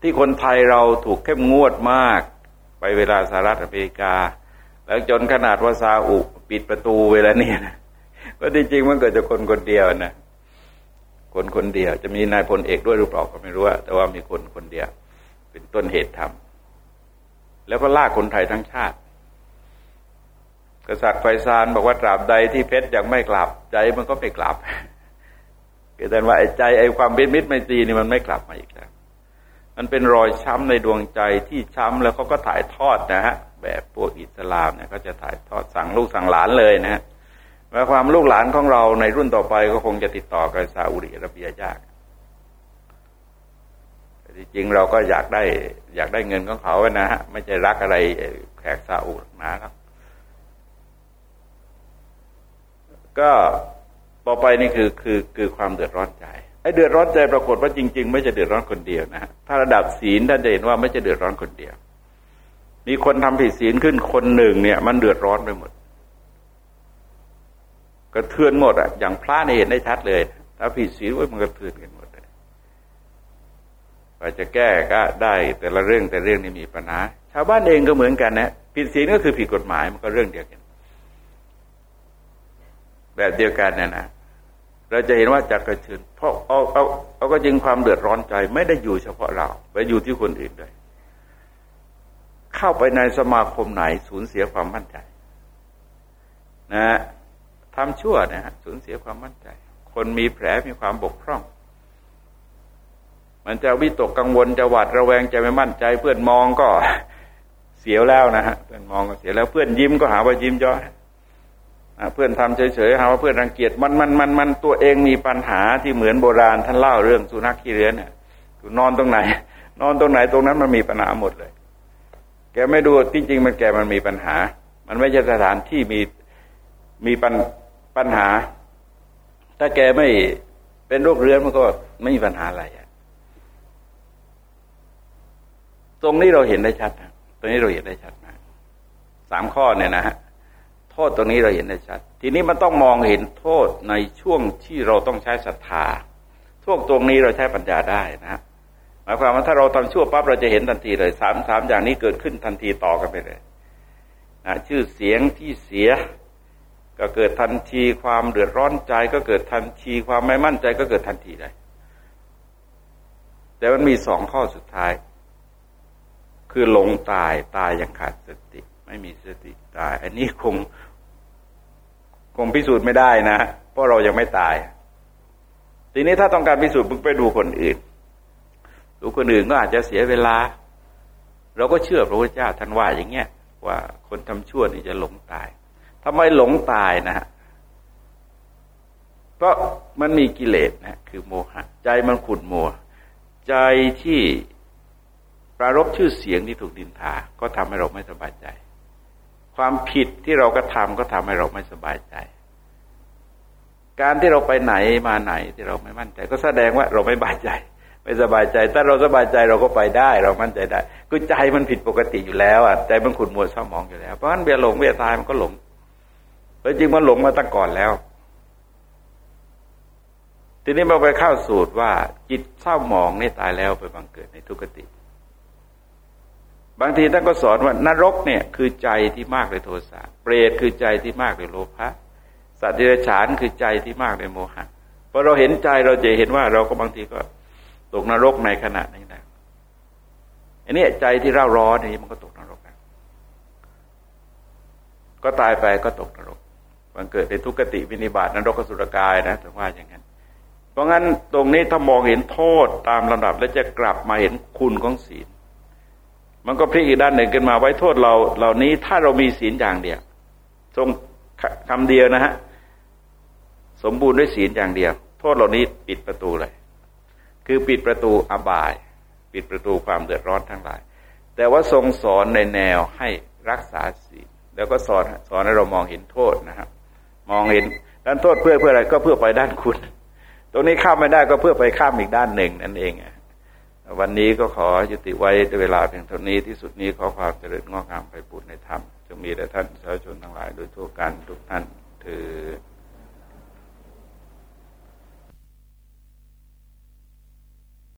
ที่คนไทยเราถูกเข้มงวดมาก ไปเวลาสหรัฐอเมริกา แล้วจนขนาดว่าซาอุปิดประตูเวลานี้นะก็จริงๆมันเกิดจากคนคนเดียวนะคนคนเดียว จะมีนายพลเอกด้วยหรือเปล่าก็ไม่รู้แต่ว่ามีคนคนเดียว เป็นต้นเหตุทำแล้วก็ลากคนไทยทั้งชาติ กษัตริย์ไฟซานบอกว่าตราบใดที่เพชรยังไม่กลับใจมันก็ไม่กลับ คือแต่ว่าไอ้ใจไอ้ความเป็นมิตรไม่ตรีนี่มันไม่กลับมาอีกแล้วมันเป็นรอยช้ำในดวงใจที่ช้ำแล้วเขาก็ถ่ายทอดนะฮะแบบพวกอิสลามเนี่ยก็จะถ่ายทอดสั่งลูกสั่งหลานเลยนะฮะความลูกหลานของเราในรุ่นต่อไปก็คงจะติดต่อกับซาอุดิอาระเบียยากจริงเราก็อยากได้ อยากได้เงินของเขาไว้นะฮะไม่ใช่รักอะไรแขกซาอุนะครับ ก็ ต่อไปนี่คือคือคือความเดือดร้อนใจไอ้เดือดร้อนใจปรากฏว่าจริง ๆ ไม่ใช่เดือดร้อนคนเดียวนะถ้าระดับศีลท่านจะเห็นว่าไม่ใช่เดือดร้อนคนเดียว มีคนทำผิดศีลขึ้นคนหนึ่งเนี่ย มันเดือดร้อนไปหมดกระเทือนหมดอะอย่างพระในเห็นได้ชัดเลย ถ้าผิดศีลมันกระเทือนกันหมดเลยว่าจะแก้ก็ได้แต่ละเรื่องแต่เรื่องนี้มีปัญหาชาวบ้านเองก็เหมือนกันนะผิดศีลก็คือผิดกฎหมายมันก็เรื่องเดียวกัน แบบเดียวกันนะนะ เราจะเห็นว่าจากกระเทือนเพราะเอาเอาเอาก็จริงความเดือดร้อนใจ ไม่ได้อยู่เฉพาะเรา ไปอยู่ที่คนอื่นด้วยเข้าไปในสมาคมไหนสูญเสียความมั่นใจ นะทำชั่วนะฮะสูญเสียความมั่นใจ คนมีแผลมีความบกพร่อง มันจะวิตกกังวลจะหวาดระแวงจะไม่มั่นใจ เพื่อนมองก็เสียแล้วนะฮะเพื่อนมองก็เสียแล้ว เพื่อนยิ้มก็หาว่ายิ้มย้อย เพื่อนทำเฉยๆหาว่าเพื่อนรังเกียจมันมันมันมันตัวเองมีปัญหาที่เหมือนโบราณท่านเล่าเรื่องสุนัขขี้เรือนเนี่ยนอนตรงไหน นอนตรงไหนตรงนั้นมันมีปัญหาหมดเลย แกไม่ดูจริงๆมันแกมันมีปัญหา มันไม่ใช่สถานที่มีมีปัญปัญหา ถ้าแกไม่เป็นโรคเรื้อนมันก็ไม่มีปัญหาอะไรตรงนี้เราเห็นได้ชัดนะตรงนี้เราเห็นได้ชัดนะสามข้อเนี่ยนะฮะ ษตรงนี้เราเห็นได้ชัด ทีนี้มันต้องมองเห็นโทษในช่วงที่เราต้องใช้ศรัทธาช่วงตรงนี้เราใช้ปัญญาได้นะหมายความว่าถ้าเราทำชั่วปั๊บเราจะเห็นทันทีเลยสามสามอย่างนี้เกิดขึ้นทันทีต่อกันไปเลยนะชื่อเสียงที่เสีย ก็เกิดทันทีความเดือดร้อนใจ ก็เกิดทันทีความไม่มั่นใจก็เกิดทันทีเลยแต่มันมีสองข้อสุดท้าย คือหลงตายตายอย่างขาดสติ ไม่มีสติตาย อันนี้คง คงพิสูจน์ไม่ได้นะ เพราะเรายังไม่ตาย ทีนี้ถ้าต้องการพิสูจน์มึงไปดูคนอื่น ดูคนอื่นก็อาจจะเสียเวลา เราก็เชื่อพระพุทธเจ้าท่านว่าอย่างเงี้ยว่าคนทำชั่วนี่จะหลงตายทำไมหลงตายนะฮะเพราะมันมีกิเลสนะคือโมหะ ใจมันขุ่นมัว ใจที่ปรารบชื่อเสียงที่ถูกดินทา ก็ทำให้เราไม่สบายใจ ความผิดที่เราก็ทำก็ทำให้เราไม่สบายใจ การที่เราไปไหนมาไหนที่เราไม่มั่นใจ ก็แสดงว่าเราไม่บายใจไม่สบายใจ ถ้าเราสบายใจเราก็ไปได้ เรามั่นใจได้คือใจมันผิดปกติอยู่แล้วอะใจมันขุ่นมัวเศร้าหมองอยู่แล้วเพราะฉะนั้นเบียหลงเบียตายมันก็หลงแต่จริงมันหลงมาตั้งก่อนแล้ว ทีนี้มาไปเข้าสูตรว่าจิตเศร้าหมองนี่ตายแล้วไปบังเกิดในทุกติ บางทีท่านก็สอนว่านรกเนี่ยคือใจที่มากในโทสะเปรตคือใจที่มากในโลภะสัตว์เดรัจฉานคือใจที่มากในโมหะพอเราเห็นใจเราจะเห็นว่าเราก็บางทีก็ตกนรกในขณะนี้นะอันนี้ใจที่เร่าร้อนนี้มันก็ตกนรกก็ตายไปก็ตกนรกมันเกิดเป็นทุกขติวินิบาตนรกสุรกายนะถึงว่าอย่างนั้น เพราะงั้นตรงนี้ถ้ามองเห็นโทษตามลำดับ แล้วจะกลับมาเห็นคุณของศีล มันก็พลิกอีกด้านหนึ่งขึ้นมาไว้โทษเราเหล่านี้ถ้าเรามีศีลอย่างเดียวทรงคำเดียวนะฮะสมบูรณ์ด้วยศีลอย่างเดียว โทษเหล่านี้ปิดประตูเลย คือปิดประตูอบาย ปิดประตูความเดือดร้อนทั้งหลาย แต่ว่าทรงสอนในแนวให้รักษาศีลแล้วก็สอนสอนให้เรามองเห็นโทษนะครับ มองเห็นด้านโทษเพื่อเพื่ออะไรก็เพื่อไปด้านคุณ ตรงนี้ข้ามไม่ได้ก็เพื่อไปข้ามอีกด้านหนึ่งนั่นเอง วันนี้ก็ขอยุติไว้เวลาเพียงเท่านี้ที่สุดนี้ขอความเจริญงอกงามไปบุญในธรรมจงมีแด่ท่านสาธุชนทั้งหลายโดยทั่วกันทุกท่านถือ